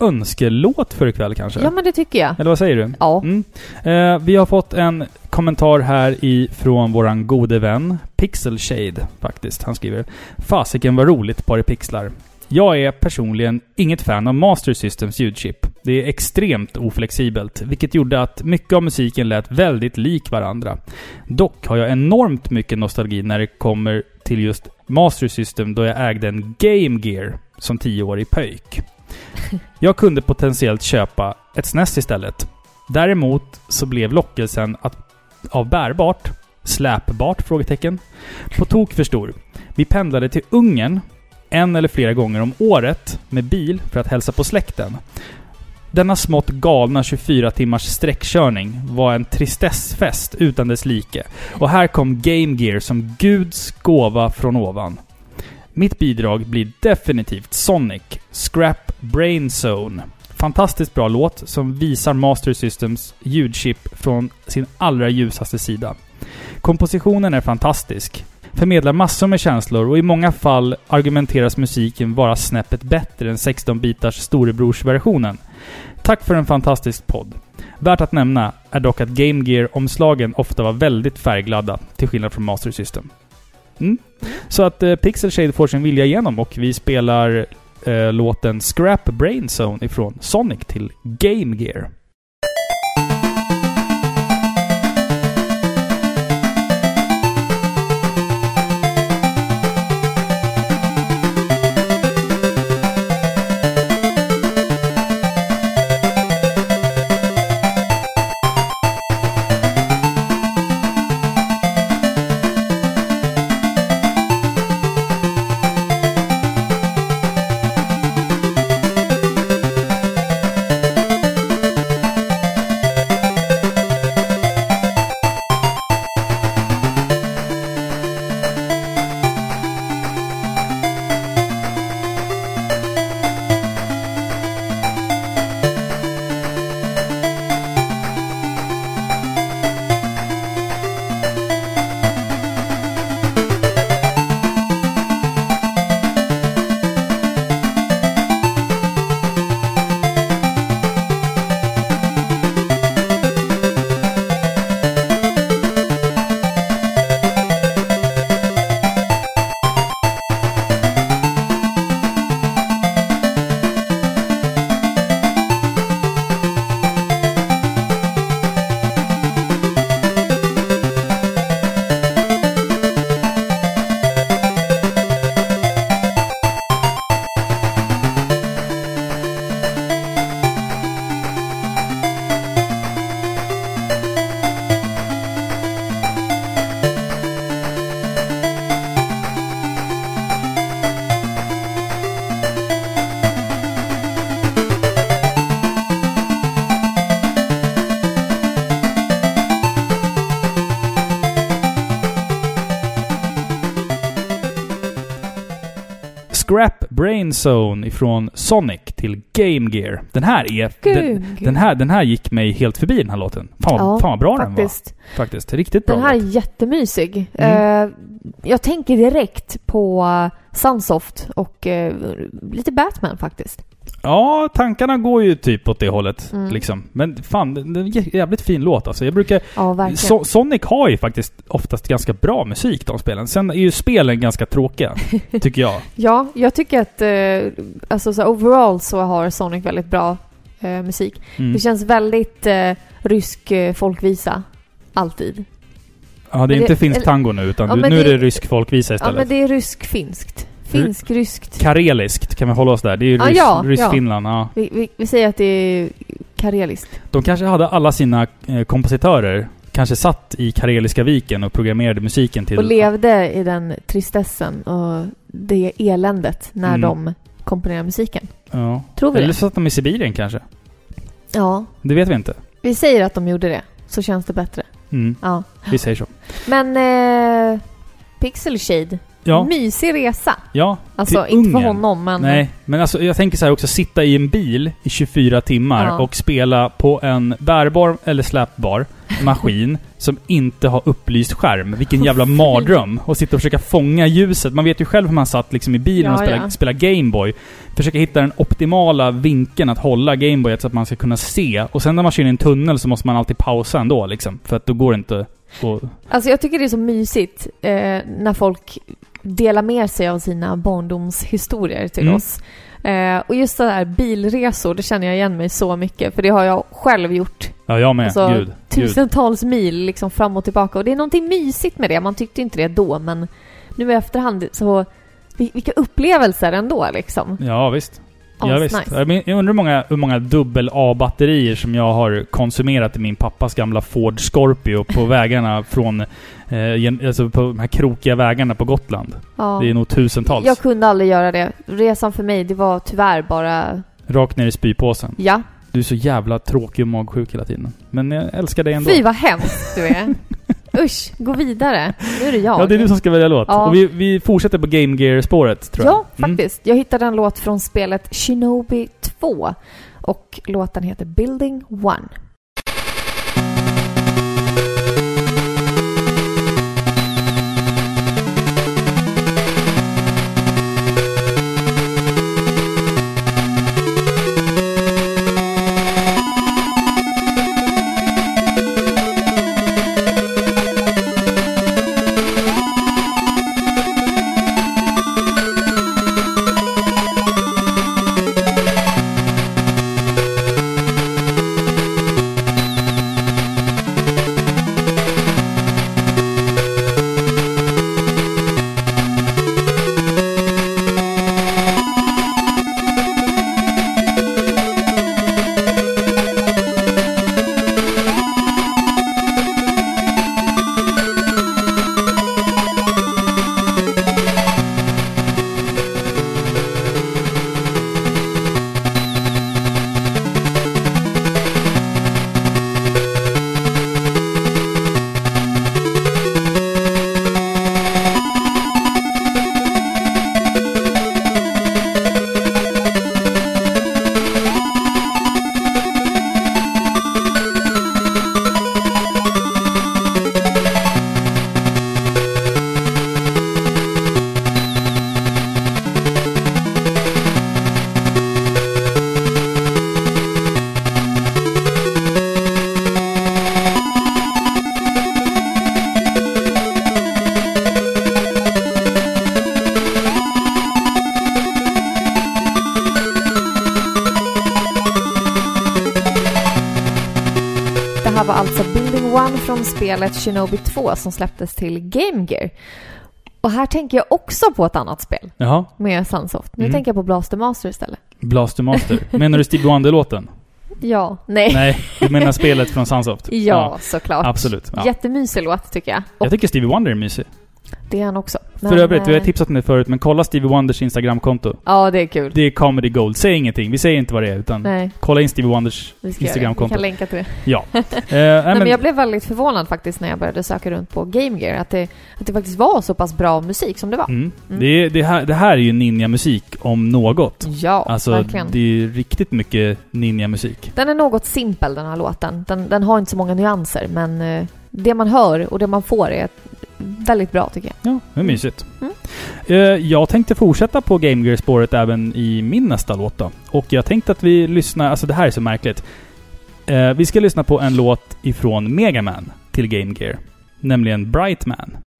önskelåt för ikväll kanske? Ja, men det tycker jag. Eller vad säger du? Ja. Mm. Eh, vi har fått en kommentar här ifrån våran gode vän Pixel Shade faktiskt. Han skriver Fasiken var roligt det pixlar. Jag är personligen inget fan av Master Systems ljudchip. Det är extremt oflexibelt, vilket gjorde att mycket av musiken lät väldigt lik varandra. Dock har jag enormt mycket nostalgi när det kommer till just Master System då jag ägde en Game Gear som 10-årig pöjk. Jag kunde potentiellt köpa ett SNES istället. Däremot så blev lockelsen att, av bärbart, släpbart? Frågetecken. På tok för stor. Vi pendlade till Ungern en eller flera gånger om året med bil för att hälsa på släkten. Denna smått galna 24 timmars sträckkörning var en tristessfest utan dess like. Och här kom Game Gear som Guds gåva från ovan. Mitt bidrag blir definitivt Sonic, Scrap Brain Zone. Fantastiskt bra låt som visar Master Systems ljudchip från sin allra ljusaste sida. Kompositionen är fantastisk. Förmedlar massor med känslor och i många fall argumenteras musiken vara snäppet bättre än 16-bitars storebrorsversionen. Tack för en fantastisk podd. Värt att nämna är dock att Game Gear-omslagen ofta var väldigt färgglada, till skillnad från Master System. Mm. Så att eh, Pixel Shade får sin vilja igenom och vi spelar eh, låten Scrap Brain Zone ifrån Sonic till Game Gear. Zone ifrån Sonic till Game Gear. Den här är... Den, den, här, den här gick mig helt förbi den här låten. Fan, Ja, fan vad bra den var. faktiskt. Faktiskt. Riktigt bra Den här är låt. jättemysig. Mm. Eh, jag tänker direkt på uh, Sunsoft och eh, lite Batman faktiskt. Ja, tankarna går ju typ åt det hållet. Mm. Liksom. Men fan, det är en jävligt fin låt alltså. Jag brukar... Ja. So Sonic har ju faktiskt oftast ganska bra musik, de spelen. Sen är ju spelen ganska tråkiga, tycker jag. Ja, jag tycker att eh, alltså, så overall så har Sonic väldigt bra eh, musik. Mm. Det känns väldigt eh, rysk eh, folkvisa. Alltid. Ja, det är Men inte det- finsk tango nu, utan Ja, nu är det- det rysk folkvisa Ja, istället. men det är rysk-finskt. Finsk-ryskt. Kareliskt, kan vi hålla oss där? Det är ju Ja, rys, ja, rysk ja. Finland, ja. Vi, vi, vi säger att det är kareliskt. De kanske hade alla sina eh, kompositörer, kanske satt i Kareliska viken och programmerade musiken till... Och levde i den tristessen och det eländet när Mm. de komponerade musiken. Ja. Tror vi Eller så satt de i Sibirien kanske. Ja. Det vet vi inte. Vi säger att de gjorde det. Så känns det bättre. Mm, Ja. vi säger så. Men eh, Pixel Shade. Ja, Mysig resa. ja. Alltså till inte för Ungern. honom men... Nej, men alltså jag tänker så här också, sitta i en bil i 24 timmar Ja. och spela på en bärbar eller släpbar maskin som inte har upplyst skärm. Vilken jävla mardröm! Och sitta och försöka fånga ljuset. Man vet ju själv hur man satt liksom i bilen Ja, och spelade, ja. spelade Gameboy. Försöka hitta den optimala vinkeln att hålla Gameboyet så att man ska kunna se. Och sen när man kör in i en tunnel så måste man alltid pausa ändå liksom. För att då går det inte att... Alltså jag tycker det är så mysigt eh, när folk delar med sig av sina barndomshistorier till Mm. oss. Eh, och just det här bilresor, det känner jag igen mig så mycket. För det har jag själv gjort. Ja, jag med. Alltså, Gud. Gud. Tusentals mil liksom fram och tillbaka. Och det är någonting mysigt med det. Man tyckte inte det då, men nu i efterhand så... vil- Vilka upplevelser ändå liksom. Ja, visst. Ja, visst. Asnice. Jag, men- jag undrar hur många, hur många dubbel-A-batterier som jag har konsumerat i min pappas gamla Ford Scorpio på vägarna från... Eh, alltså på de här krokiga vägarna på Gotland. Ja. Det är nog tusentals. Jag kunde aldrig göra det. Resan för mig, det var tyvärr bara... Rakt ner i spypåsen. Ja. Du är så jävla tråkig och magsjuk hela tiden. Men jag älskar dig ändå. Fy vad hemskt du är. Usch, gå vidare. Nu är det jag. Ja, det är du som ska välja låt. Ja. Och vi, vi fortsätter på Game Gear-spåret, tror jag. Ja, faktiskt. Jag hittade en låt från spelet Shinobi 2. Och låten heter Building One. Shinobi 2 som släpptes till Game Gear. Och här tänker jag också på ett annat spel Jaha. med Sunsoft. Nu Mm. tänker jag på Blaster Master istället. Blaster Master. Menar du Stevie Wonder-låten? Ja, nej. Nej, du menar spelet från Sunsoft? Ja, såklart. Absolut. Ja. Jättemysig låt tycker jag. Och Jag tycker Stevie Wonder är mysig. Det är han också. För Men, övrigt, vi har eh, tipsat om det förut, men kolla Stevie Wonders Instagramkonto. Ja, det är kul. Det är comedy gold. Säg ingenting. Vi säger inte vad det är, utan Nej, kolla in Stevie Wonders det. Vi Instagramkonto. kan länka till det. Ja. Eh, nej, men, men jag blev väldigt förvånad faktiskt när jag började söka runt på Game Gear. Att det, att det faktiskt var så pass bra musik som det var. mm, Mm. Det, det, här, det här är ju ninja-musik om något. Ja, Alltså, verkligen. det är riktigt mycket ninja-musik. Den är något simpel den här låten. Den, den har inte så många nyanser men eh, det man hör och det man får är väldigt bra tycker jag. Ja, det är mysigt. Mm. Eh, jag tänkte fortsätta på Game Gear-spåret även i min nästa låt då. Och jag tänkte att vi lyssnar... Alltså det här är så märkligt. Eh, vi ska lyssna på en låt ifrån Mega Man till Game Gear. Nämligen Brightman. Spelet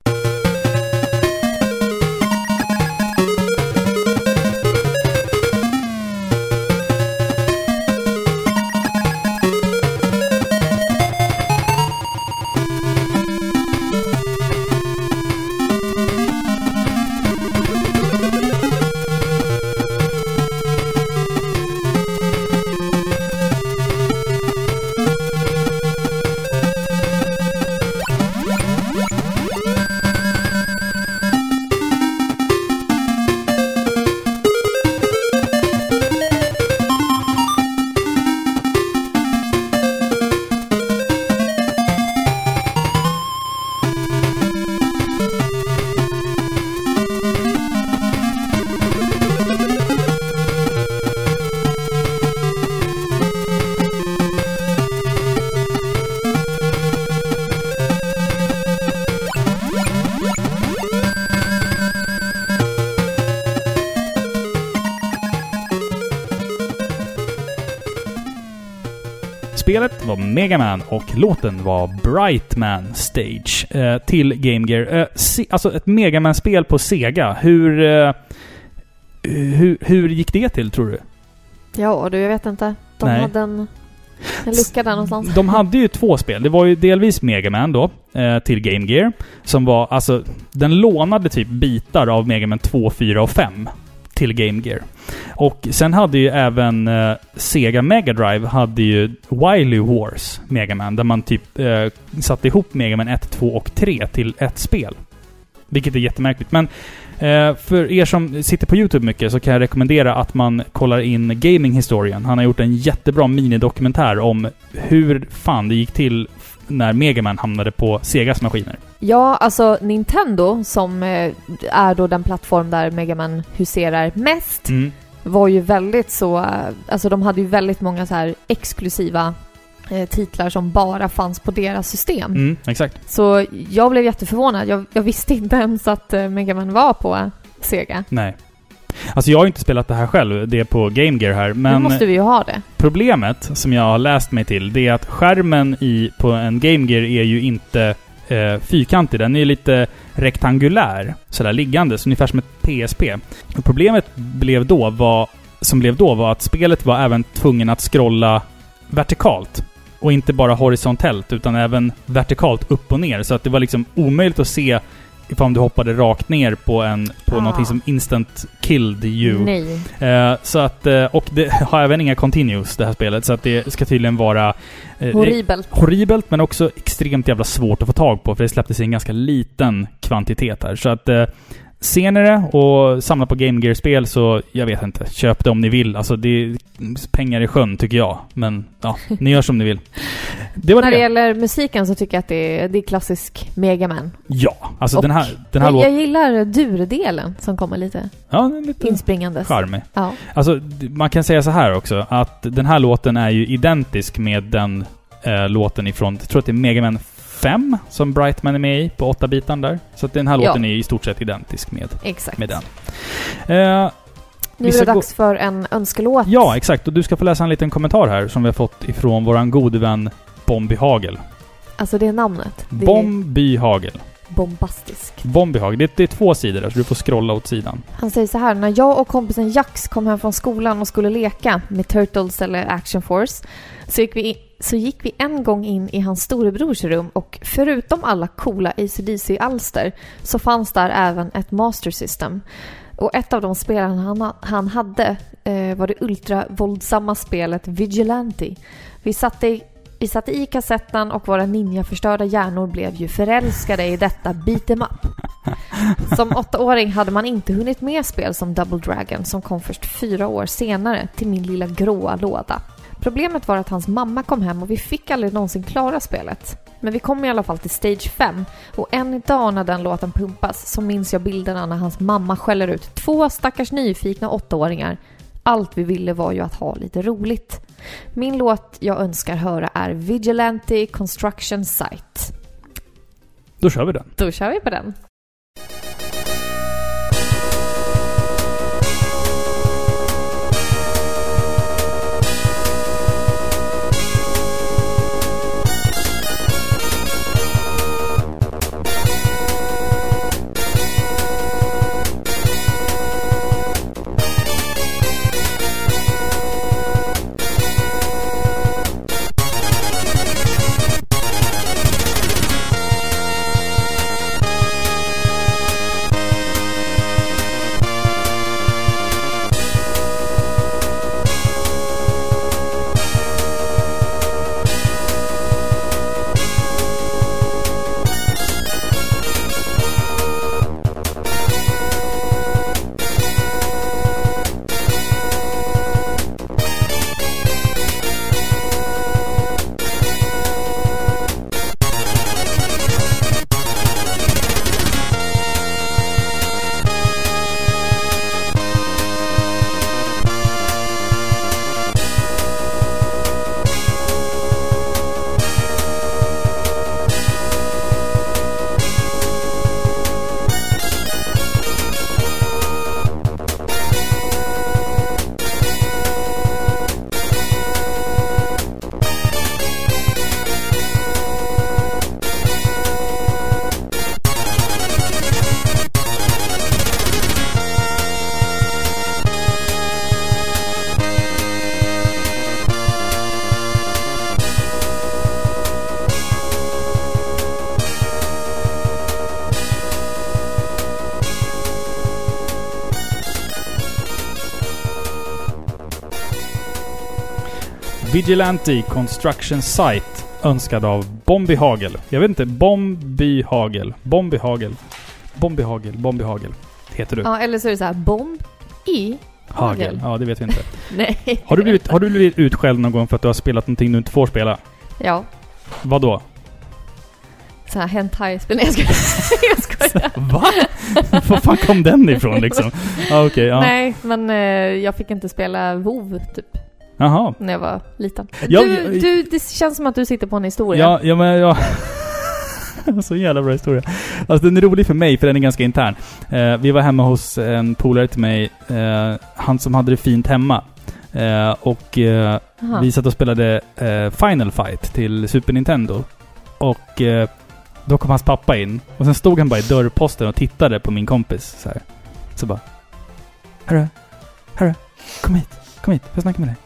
var Mega Man och låten var Brightman Stage eh, till Game Gear. Eh, se, alltså ett Mega Man-spel på Sega. Hur, eh, hur... Hur gick det till, tror du? Ja, du, jag vet inte. De Nej. hade en, en lucka där någonstans. De hade ju två spel. Det var ju delvis Mega Man då, eh, till Game Gear. Som var, alltså, den lånade typ bitar av Mega Man 2, 4 och 5 till Game Gear. Och sen hade ju även eh, Sega Mega Drive hade ju Wily Wars Mega Man, där man typ eh, satte ihop Mega Man 1, 2 och 3 till ett spel. Vilket är jättemärkligt. Men eh, för er som sitter på YouTube mycket så kan jag rekommendera att man kollar in Gaming-historien. Han har gjort en jättebra minidokumentär om hur fan det gick till när Mega Man hamnade på Segas maskiner. Ja, alltså Nintendo som eh, är då den plattform där Mega Man huserar mest Mm. var ju väldigt så, alltså de hade ju väldigt många så här exklusiva eh, titlar som bara fanns på deras system. Mm, exakt. Så jag blev jätteförvånad. Jag, jag visste inte ens att eh, Mega Man var på Sega. Nej. Alltså jag har inte spelat det här själv, det är på Game Gear här, nu men måste vi ju ha det. problemet som jag har läst mig till, det är att skärmen i, på en Game Gear är ju inte eh, fyrkantig. Den är ju lite rektangulär, sådär liggandes, ungefär som ett PSP. Och problemet blev då var, som blev då var att spelet var även tvungen att scrolla vertikalt. Och inte bara horisontellt, utan även vertikalt upp och ner. Så att det var liksom omöjligt att se ifall du hoppade rakt ner på en på Ah. någonting som instant killed you. Eh, så att, eh, och det har även inga continues det här spelet, så att det ska tydligen vara eh, Horribelt. horribelt men också extremt jävla svårt att få tag på för det släpptes i en ganska liten kvantitet här. Så att det och samlar på Game Gear-spel så, jag vet inte, köp det om ni vill. Alltså det är pengar i sjön tycker jag. Men ja, ni gör som ni vill. Det var När det. det gäller musiken så tycker jag att det är, det är klassisk Mega Man. Ja, alltså Och den här, den här jag, jag gillar dur-delen som kommer lite Ja, lite inspringandes. charmig. Ja. Alltså, man kan säga så här också, att den här låten är ju identisk med den eh, låten ifrån, jag tror att det är Mega Man 5 som Brightman är med i, på 8-bitan där. Så att den här Ja. låten är i stort sett identisk med, Exakt. med den. Eh, Nu är det dags för en önskelåt. ja, exakt. Och du ska få läsa en liten kommentar här som vi har fått ifrån våran gode vän Bombi Hagel. Alltså det är namnet. Det Bombi Hagel. bombastisk. Bombi Hagel. Det, det är två sidor där, så du får scrolla åt sidan. Han säger så här, när jag och kompisen Jax kom hem från skolan och skulle leka med Turtles eller Action Force så gick vi, så gick vi en gång in i hans storebrors rum och förutom alla coola AC/DC-alster så fanns där även ett Master System. Och ett av de spelen han, han hade eh, var det ultravåldsamma spelet Vigilante. Vi satte Vi satte i kassetten och våra ninjaförstörda hjärnor blev ju förälskade i detta beat em up. Som åttaåring hade man inte hunnit med spel som Double Dragon som kom först fyra år senare till min lilla gråa låda. Problemet var att hans mamma kom hem och vi fick aldrig någonsin klara spelet. Men vi kom i alla fall till Stage 5 och än idag när den låten pumpas så minns jag bilderna när hans mamma skäller ut två stackars nyfikna åttaåringar. Allt vi ville var ju att ha lite roligt. Min låt jag önskar höra är Vigilante Construction Site. Då kör vi den. Då kör vi på den. Vigilante Construction Site önskad av Bombi Hagel. Jag vet inte, Bombi Hagel. Bombi Hagel. Bombi Hagel. Bombi Hagel. Heter du. Ja, eller så är det så här bomb i hagel. Ja, det vet vi inte. Nej. Har du, blivit, har du blivit utskälld någon gång för att du har spelat någonting du inte får spela? Ja, Vad då? så här hentai-spel. Nej, jag skojar. jag skojar. Va? Var fan kom den ifrån liksom? Ah, Okej, ja. Nej, men eh, jag fick inte spela WoW typ Jaha. när jag var liten. Ja, du, du, det känns som att du sitter på en historia. Ja, ja men jag... Så jävla bra historia. Alltså den är rolig för mig, för den är ganska intern. Eh, vi var hemma hos en polare till mig, eh, han som hade det fint hemma. Eh, och eh, vi satt och spelade eh, Final Fight till Super Nintendo. Och eh, då kom hans pappa in. Och sen stod han bara i dörrposten och tittade på min kompis så här. Så bara... Hörru, hörru, kom hit, kom hit, får jag snacka med dig?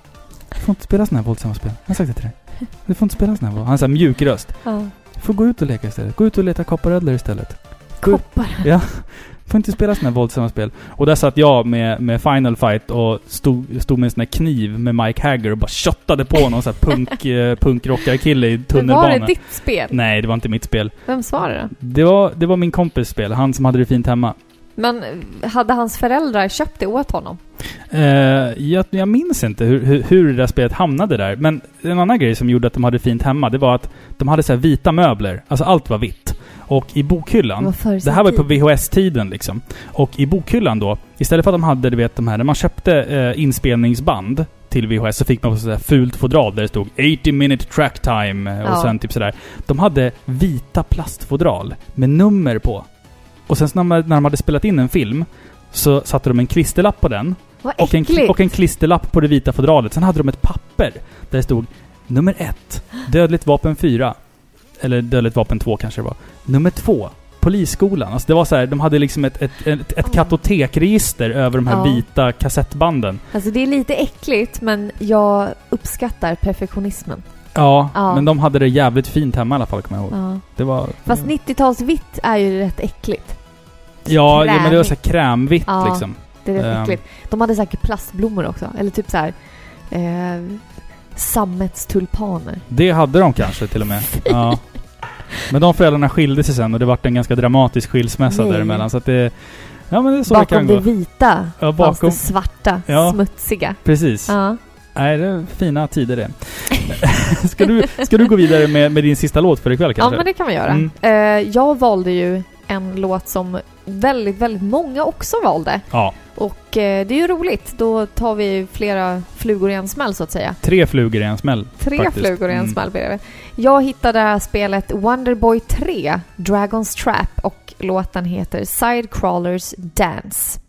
Får inte spela såna här våldsamma spel. Jag har sagt det till dig. Du får inte spela såna här våldsamma... Han har mjuk röst. Ja. Du får gå ut och leka istället. Gå ut och leta kopparödlor istället. Gå ut. Koppar. Ja. Du får inte spela såna här våldsamma spel. Och där satt jag med, med Final Fight och stod, stod med en sån här kniv med Mike Hagger och bara shottade på någon sån här punk, eh, punkrockarkille i Men var tunnelbanan. det ditt spel? Nej, det var inte mitt spel. Vem svarade det? Det var, det var min kompis spel. Han som hade det fint hemma. Men hade hans föräldrar köpt det åt honom? Eh, jag, jag minns inte hur, hur, hur det där spelet hamnade där. Men en annan grej som gjorde att de hade fint hemma, det var att de hade så här vita möbler. Alltså allt var vitt. Och i bokhyllan, Det det här var ju på tid. VHS-tiden liksom. Och i bokhyllan då, istället för att de hade, du vet, de här, när man köpte eh, inspelningsband till VHS så fick man på sådär fult fodral där det stod 80 minute track time eh, och Ja. sen typ sådär. De hade vita plastfodral med nummer på. Och sen så när, man, när de hade spelat in en film så satte de en klisterlapp på den Vad och en, äckligt! och en klisterlapp på det vita fodralet. Sen hade de ett papper där det stod nummer ett, dödligt vapen 4. Eller dödligt vapen 2 kanske det var. Nummer två, polisskolan. Alltså det var så här, de hade liksom ett, ett, ett, ett kartotekregister över de här Ja. vita kassettbanden. Alltså det är lite äckligt, men jag uppskattar perfektionismen. Ja, Ja. men de hade det jävligt fint hemma i alla fall, kommer jag ihåg. Ja. Det var... Fast 90-talsvitt är ju rätt äckligt. ja, ja, men det var så här krämvitt Ja. liksom. Det är rätt Ehm. äckligt. De hade säkert plastblommor också. Eller typ så här... Eh, Sammetstulpaner. Det hade de kanske till och med. Ja. Men de föräldrarna skilde sig sen och det vart en ganska dramatisk skilsmässa Nej. däremellan. Så att det... Ja men det är så det bakom kan det gå. vita Ja, fanns bakom. det svarta, Ja. smutsiga. Precis. Ja. Nej, det är fina tider det. ska, du, ska du gå vidare med, med din sista låt för ikväll ja, kanske? men det kan vi göra. Mm. Eh, jag valde ju en låt som väldigt, väldigt många också valde. Ja. Och eh, det är ju roligt. Då tar vi flera flugor i en smäll så att säga. Tre flugor i en smäll. Tre Faktiskt. flugor i en Mm. smäll blir det. Jag hittade det här spelet Wonderboy 3, Dragon's Trap och låten heter Sidecrawlers Dance.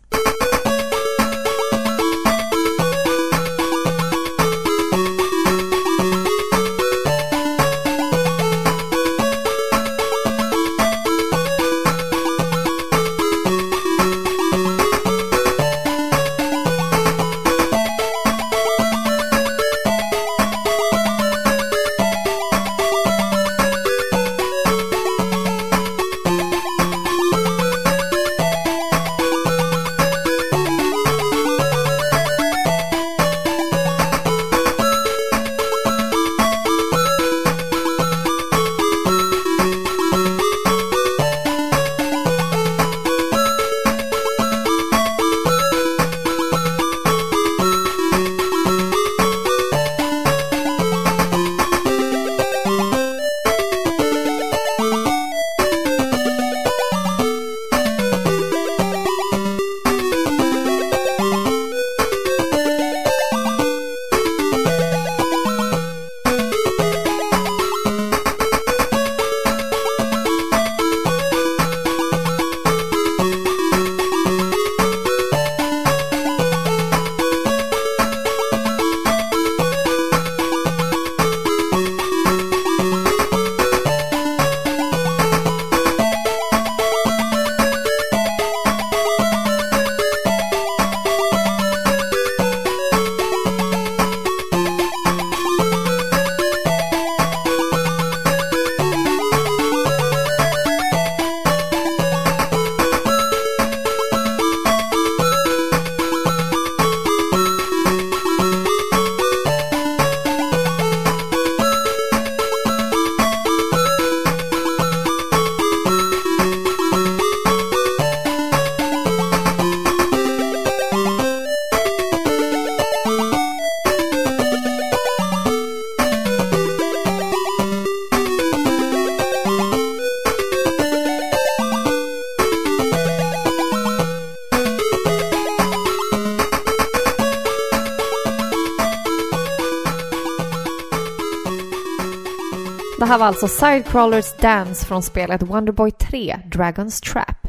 Alltså Sidecrawlers Dance från spelet Wonderboy 3, Dragon's Trap.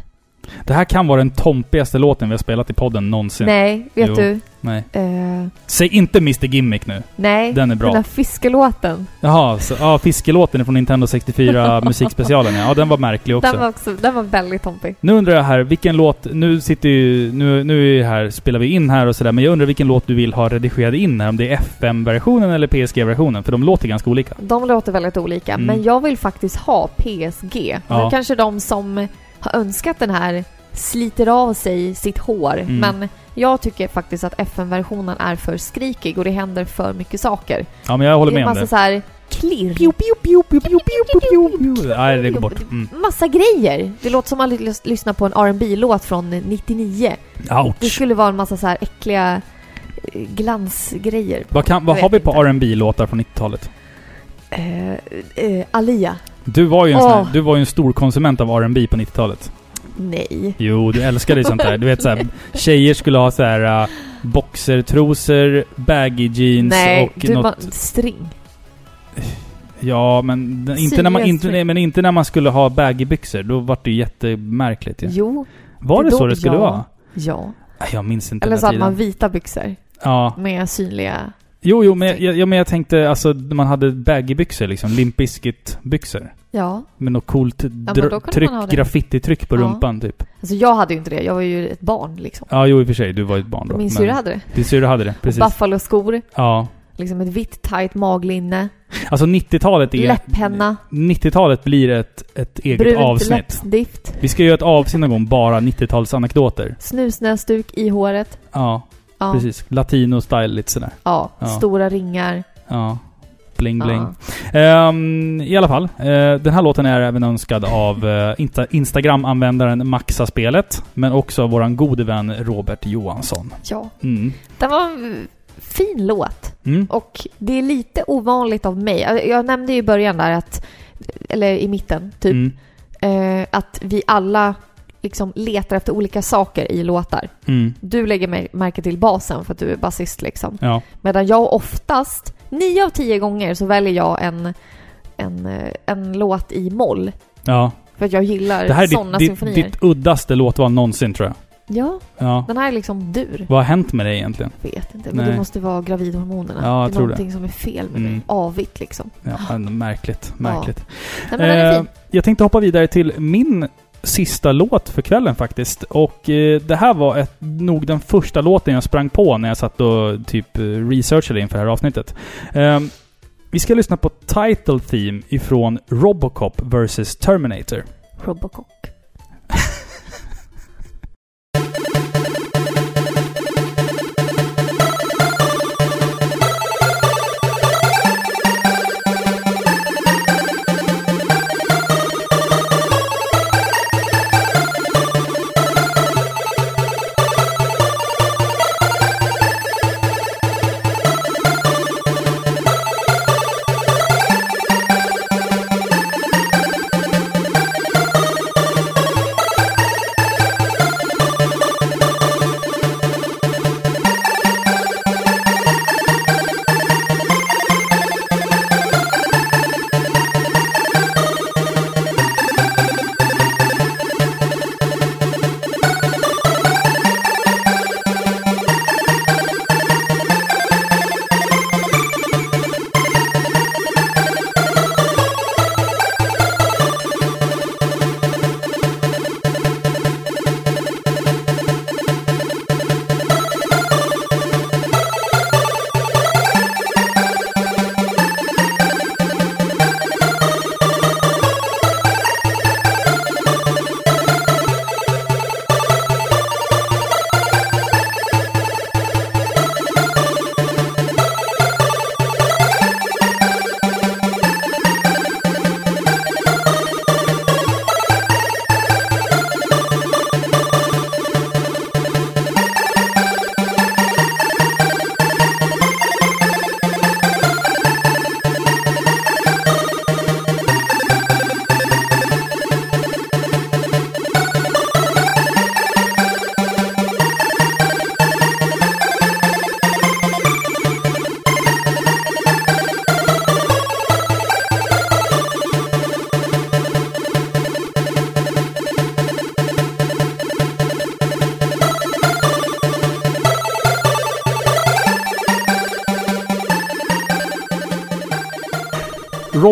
Det här kan vara den tompigaste låten vi har spelat i podden någonsin. Nej, vet Jo. du? Nej. Säg inte Mr Gimmick nu. nej, Den är bra. den där fiskelåten. Jaha, så, ja, fiskelåten från Nintendo 64 musikspecialen ja. den var märklig också. Den var också, den var väldigt tompig. Nu undrar jag här, vilken låt... Nu sitter ju... Nu, nu är här, spelar vi in här och sådär, men jag undrar vilken låt du vill ha redigerad in här. Om det är FM-versionen eller PSG-versionen, för de låter ganska olika. De låter väldigt olika, Mm. men jag vill faktiskt ha PSG. Ja. Kanske de som har önskat den här sliter av sig sitt hår, Mm. men jag tycker faktiskt att FN-versionen är för skrikig och det händer för mycket saker. Ja, men jag håller det är med om massa det. så här klirr. Piu, piu, piu, piu, piu, piu, piu, piu. Nej, det går bort. Mm. Massa grejer. Det låter som att lys- lyssna på en rb låt från 99. Det Ouch! skulle vara en massa så här äckliga eh, glansgrejer. Vad, kan, vad har vi på rb låtar från 90-talet? Eh, eh, Alia. Du var ju en, sån här, du var ju en stor konsument av R&B på 90-talet. Nej. Jo, du älskade ju sånt där. Du vet såhär, tjejer skulle ha så här uh, boxertrosor, baggy jeans Nej, och du något... bara string. Ja, men den- inte när, man, inte, nej, men inte när man skulle ha baggy-byxor. Då var det ju jättemärkligt ju. Jo, Var det det så det skulle ja. vara? ja. Nej, Jag minns inte Eller så hade man vita byxor Ja. med synliga... Jo, jo, men jag, jag, men jag tänkte alltså man hade baggy-byxor liksom. Limp Bizkit-byxor. Ja. Med något coolt kunde tryck, graffiti-tryck på Ja. rumpan typ. Alltså jag hade ju inte det. Jag var ju ett barn liksom. Ja, jo i och för sig. Du var ju ett barn då. Min syrra hade det. Din syrra hade det, precis. Buffalo-skor, Ja. liksom ett vitt tight maglinne, Alltså 90-talet är... läpphenna, 90-talet blir ett, ett eget brunt avsnitt. läppstift, Vi ska göra ett avsnitt någon gång bara 90-talsanekdoter. snusnäsduk i håret. Ja, Ja. precis. Latino-style lite sådär. Ja, Ja. stora ringar. Ja. Bling bling. Ja. Ehm, I alla fall. eh, den här låten är även önskad av uh, Instagram-användaren Maxa-spelet. Men också av våran gode vän Robert Johansson. ja. Mm. Det var en fin låt. Mm. Och det är lite ovanligt av mig. Jag- nämnde ju i början där att, eller i mitten typ, Mm. eh, att vi alla liksom letar efter olika saker i låtar. Mm. Du lägger mär- märke till basen för att du är basist liksom. Ja. Medan jag oftast, nio av tio gånger så väljer jag en, en, eh, en låt i moll. ja. För att jag gillar Det här är sådana ditt, ditt, symfonier. ditt uddaste låtval någonsin tror jag. Ja, Ja. den här är liksom dur. Vad har hänt med dig egentligen? Vet inte, men Nej. det måste vara gravidhormonerna. Ja, jag det är tror det. någonting som är fel med Mm. mig. Avigt liksom. Ja, märkligt. Märkligt. Nej, men den är Eh, fin. jag tänkte hoppa vidare till min sista låt för kvällen faktiskt. Och eh, det här var ett, nog den första låten jag sprang på när jag satt och typ eh, researchade inför det här avsnittet. Eh, vi ska lyssna på Title Theme ifrån Robocop vs Terminator. Robocop.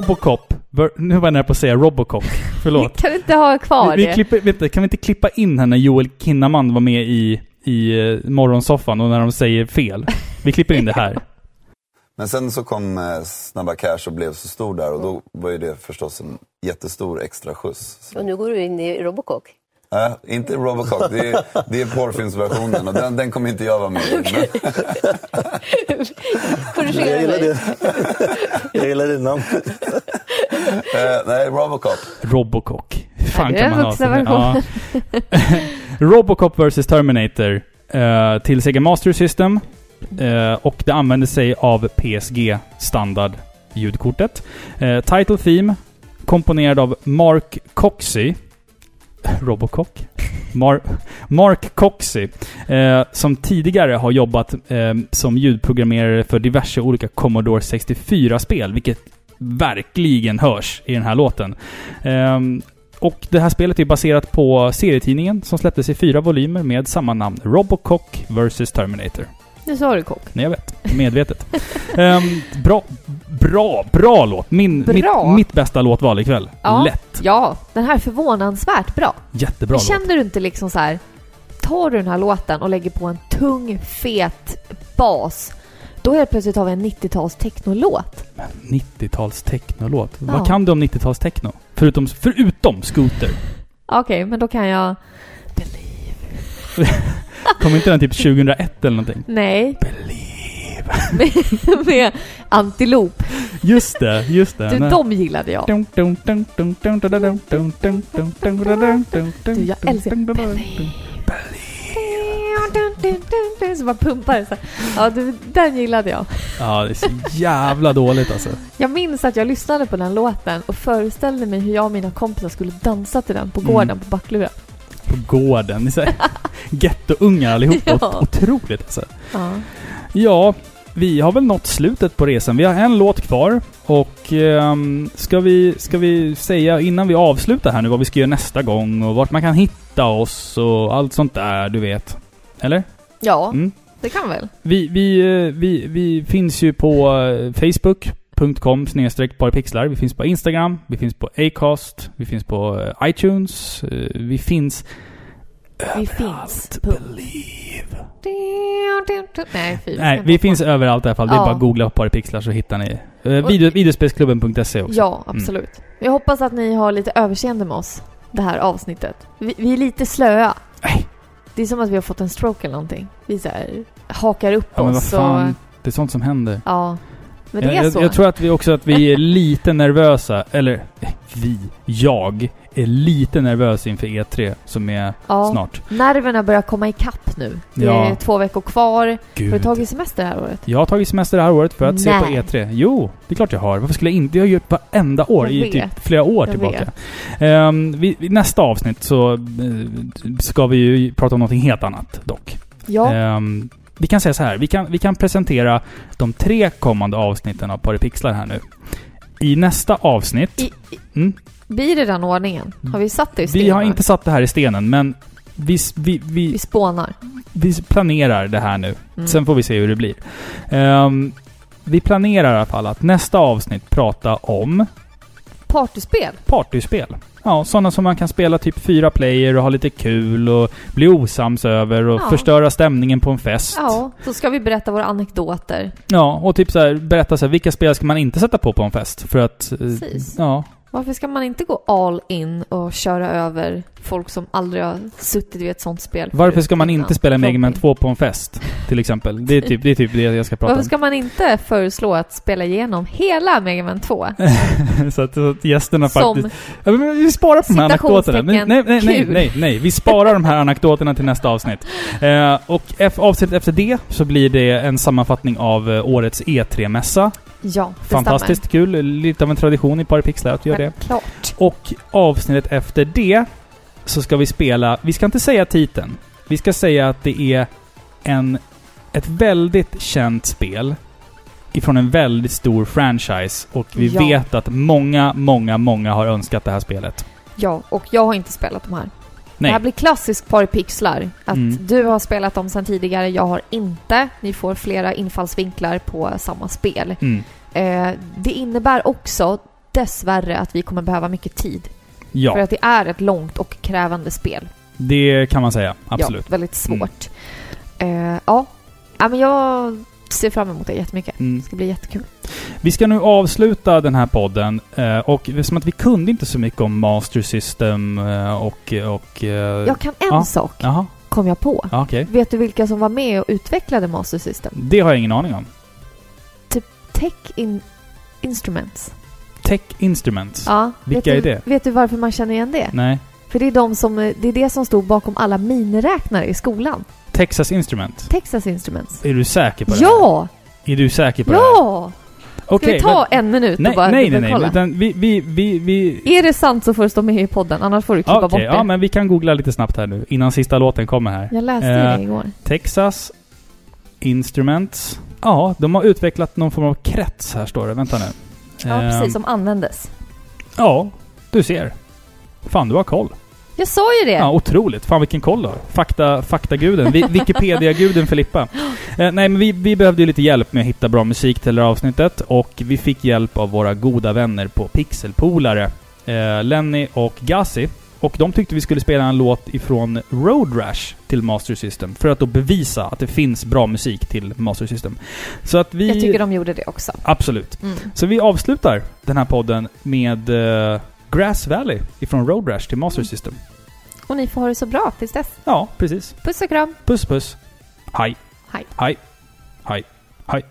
Robocop. Nu var jag nära på att säga Robocop. Förlåt. Kan du inte ha kvar Vi, vi det? klipper, vänta, kan vi inte klippa in här när Joel Kinnaman var med i, i eh, morgonsoffan och när de säger fel? Vi klipper in det här. Men sen så kom eh, Snabba Cash och blev så stor där och då var ju det förstås en jättestor extra skjuts. Så, Och nu går du in i Robocop. Äh, inte Robocop, det är, det är porrfilmsversionen och den, den kommer inte jag vara med i. Men, Jag gillar det. Jag gillar det namnet. eh, nej, Robocop. Robocop. Hur fan Ja, kan man ha här- ja. Robocop vs Terminator eh, till Sega Master System. Eh, och det använder sig av PSG standard ljudkortet. Title Theme komponerad av Mark Coxey. Robocop? Mar Mark Coxey. Eh, som tidigare har jobbat eh, som ljudprogrammerare för diverse olika Commodore 64-spel, vilket verkligen hörs i den här låten. Eh, och det här spelet är baserat på serietidningen som släpptes i fyra volymer med samma namn. Robocop vs Terminator. Nu sa du kock. Nej, jag vet. Medvetet. Ehm, bra, bra, bra låt. Min, Bra. Mitt, mitt bästa låtval ikväll. Ja. Lätt. Ja, den här är förvånansvärt bra. Jättebra låt. Känner du inte liksom så här, tar du den här låten och lägger på en tung, fet bas, då helt plötsligt har vi en 90-tals technolåt. 90-tals technolåt. Ja. Vad kan du om 90-tals techno? Förutom, förutom Scooter. Okej, men då kan jag... Kom inte den typ 2001 eller någonting? Nej. Believe. med antilop. Just det, just det. Du, de gillade jag. Du, jag älskar Believe. Så bara pumpar så Ja, du, den gillade jag. Ja, det är så jävla dåligt alltså. Jag minns att jag lyssnade på den låten och föreställde mig hur jag och mina kompisar skulle dansa till den på gården mm. på Backlura. På gården? Gettoungar allihopa. Ja. Otroligt alltså. Ja. Ja, vi har väl nått slutet på resan. Vi har en låt kvar. Och ehm, ska, vi, ska vi säga innan vi avslutar här nu vad vi ska göra nästa gång och vart man kan hitta oss och allt sånt där, du vet. Eller? ja, Mm. det kan väl. Vi, vi, eh, vi, vi finns ju på eh, Facebook.com snedstreck parpixlar. Vi finns på Instagram, vi finns på Acast, vi finns på eh, iTunes, vi finns Vi finns. Believe. Nej, fy. Nej, vi finns överallt i alla fall. Det är Ja. bara att googla parpixlar så hittar ni. Och- video, videospelsklubben.se också. Ja, absolut. Jag hoppas att ni har lite överseende med oss det här avsnittet. Vi, vi är lite slöa. Nej. Det är som att vi har fått en stroke eller någonting. Vi så här, hakar upp Ja, men vad oss fan. och... Det är sånt som händer. Ja. Men det jag, är jag, så. jag tror att vi också att vi är lite nervösa. Eller eh, vi. Jag är lite nervös inför E3 som är ja. snart. Nerverna börjar komma ikapp nu. Det Ja. är två veckor kvar. Har du Gud. tagit semester det här året? Jag har tagit semester det här året för att se på Nej. E3. Jo, det är klart jag har. Varför skulle jag inte? Jag har gjort varenda år Jag i typ flera år Jag tillbaka. Ehm, vi, nästa avsnitt så eh, ska vi ju prata om någonting helt annat dock. Ja. Ehm, vi kan säga så här. Vi kan, vi kan presentera de tre kommande avsnitten av Paripixlar här nu. I nästa avsnitt... I, Mm. blir det den ordningen? Har vi satt det i sten? Vi har inte satt det här i stenen, men vi, vi, Vi vi, spånar. vi planerar det här nu. Mm. Sen får vi se hur det blir. Ehm, vi planerar i alla fall att nästa avsnitt prata om Partyspel. partyspel. Ja, sådana som man kan spela typ fyra player och ha lite kul och bli osams över och Ja. förstöra stämningen på en fest. Ja, så ska vi berätta våra anekdoter. Ja, och typ så här, berätta så här, vilka spel ska man inte sätta på på en fest? För att... eh, Precis. Ja. Varför ska man inte gå all in och köra över folk som aldrig har suttit vid ett sånt spel Varför ska man inte spela Mega Man Floppy. 2 på en fest? Till exempel. Det är typ det, är typ det jag ska prata Varför om. ska man inte föreslå att spela igenom hela Mega Man 2? så, att, så att gästerna Som faktiskt... Ja, men vi sparar på de här anekdoterna. Nej, nej, nej, Kul. nej, nej. Vi sparar de här anekdoterna till nästa avsnitt. Eh, och avsnittet efter det så blir det en sammanfattning av eh, årets E3-mässa. Ja, det Fantastiskt kul. Lite av en tradition i Parapixlar att stämmer. göra det. Klart. Och avsnittet efter det så ska vi spela... Vi ska inte säga titeln. Vi ska säga att det är en, ett väldigt känt spel ifrån en väldigt stor franchise. Och vi Ja. vet att många, många, många har önskat det här spelet. Ja, och jag har inte spelat de här. Det här Nej. blir klassisk Paripixlar. Att Mm. du har spelat dem sedan tidigare, jag har inte. Ni får flera infallsvinklar på samma spel. Mm. Eh, det innebär också dessvärre att vi kommer behöva mycket tid. För Ja, att det är ett långt och krävande spel. det kan man säga. Absolut. Ja, väldigt svårt. Eh, ja. ja, men jag ser fram emot det jättemycket. Mm. Det ska bli jättekul. Vi ska nu avsluta den här podden eh, och som att vi kunde inte så mycket om Master System eh, och... och eh, Jag kan en ja. sak, Jaha, kom jag på. okej. Vet du vilka som var med och utvecklade Master System? Det har jag ingen aning om. Tech in Instruments. Tech Instruments. Ja, Vilka vet är du, det? Vet du varför man känner igen det? Nej. För det är, de som, det är det som stod bakom alla miniräknare i skolan. Texas Instrument. Texas Instruments. Är du säker på det här? Ja! Är du säker på det här? Ja! Ska Okej, vi ta men- en minut Nej, och bara nej, nej, nej. Utan vi, vi, vi, vi... Är det sant så får det stå med i podden, annars får du klippa Okej, bort det. ja men vi kan googla lite snabbt här nu innan sista låten kommer här. Jag läste Eh, det igår. Texas Instruments. Ja, de har utvecklat någon form av krets här står det. Vänta nu. Ja, Ehm, precis. Som användes. Ja, du ser. Fan, du har koll. Jag sa ju det! Ja, otroligt. Fan vilken koll du har. Fakta, faktaguden. Vi- Wikipedia-guden Filippa. Eh, nej, men vi, vi behövde ju lite hjälp med att hitta bra musik till det här avsnittet. Och vi fick hjälp av våra goda vänner på Pixelpolare. Eh, Lenny och Gassi. Och de tyckte vi skulle spela en låt ifrån Road Rash till Master System. För att då bevisa att det finns bra musik till Master System. Så att vi... Jag tycker de gjorde det också. Absolut. Mm. Så vi avslutar den här podden med eh, Grass Valley ifrån Road Rash till Master System. Och ni får ha det så bra tills dess. Ja, precis. Puss och kram! Puss puss. Hej. Hej. Hej. Hej. Hej.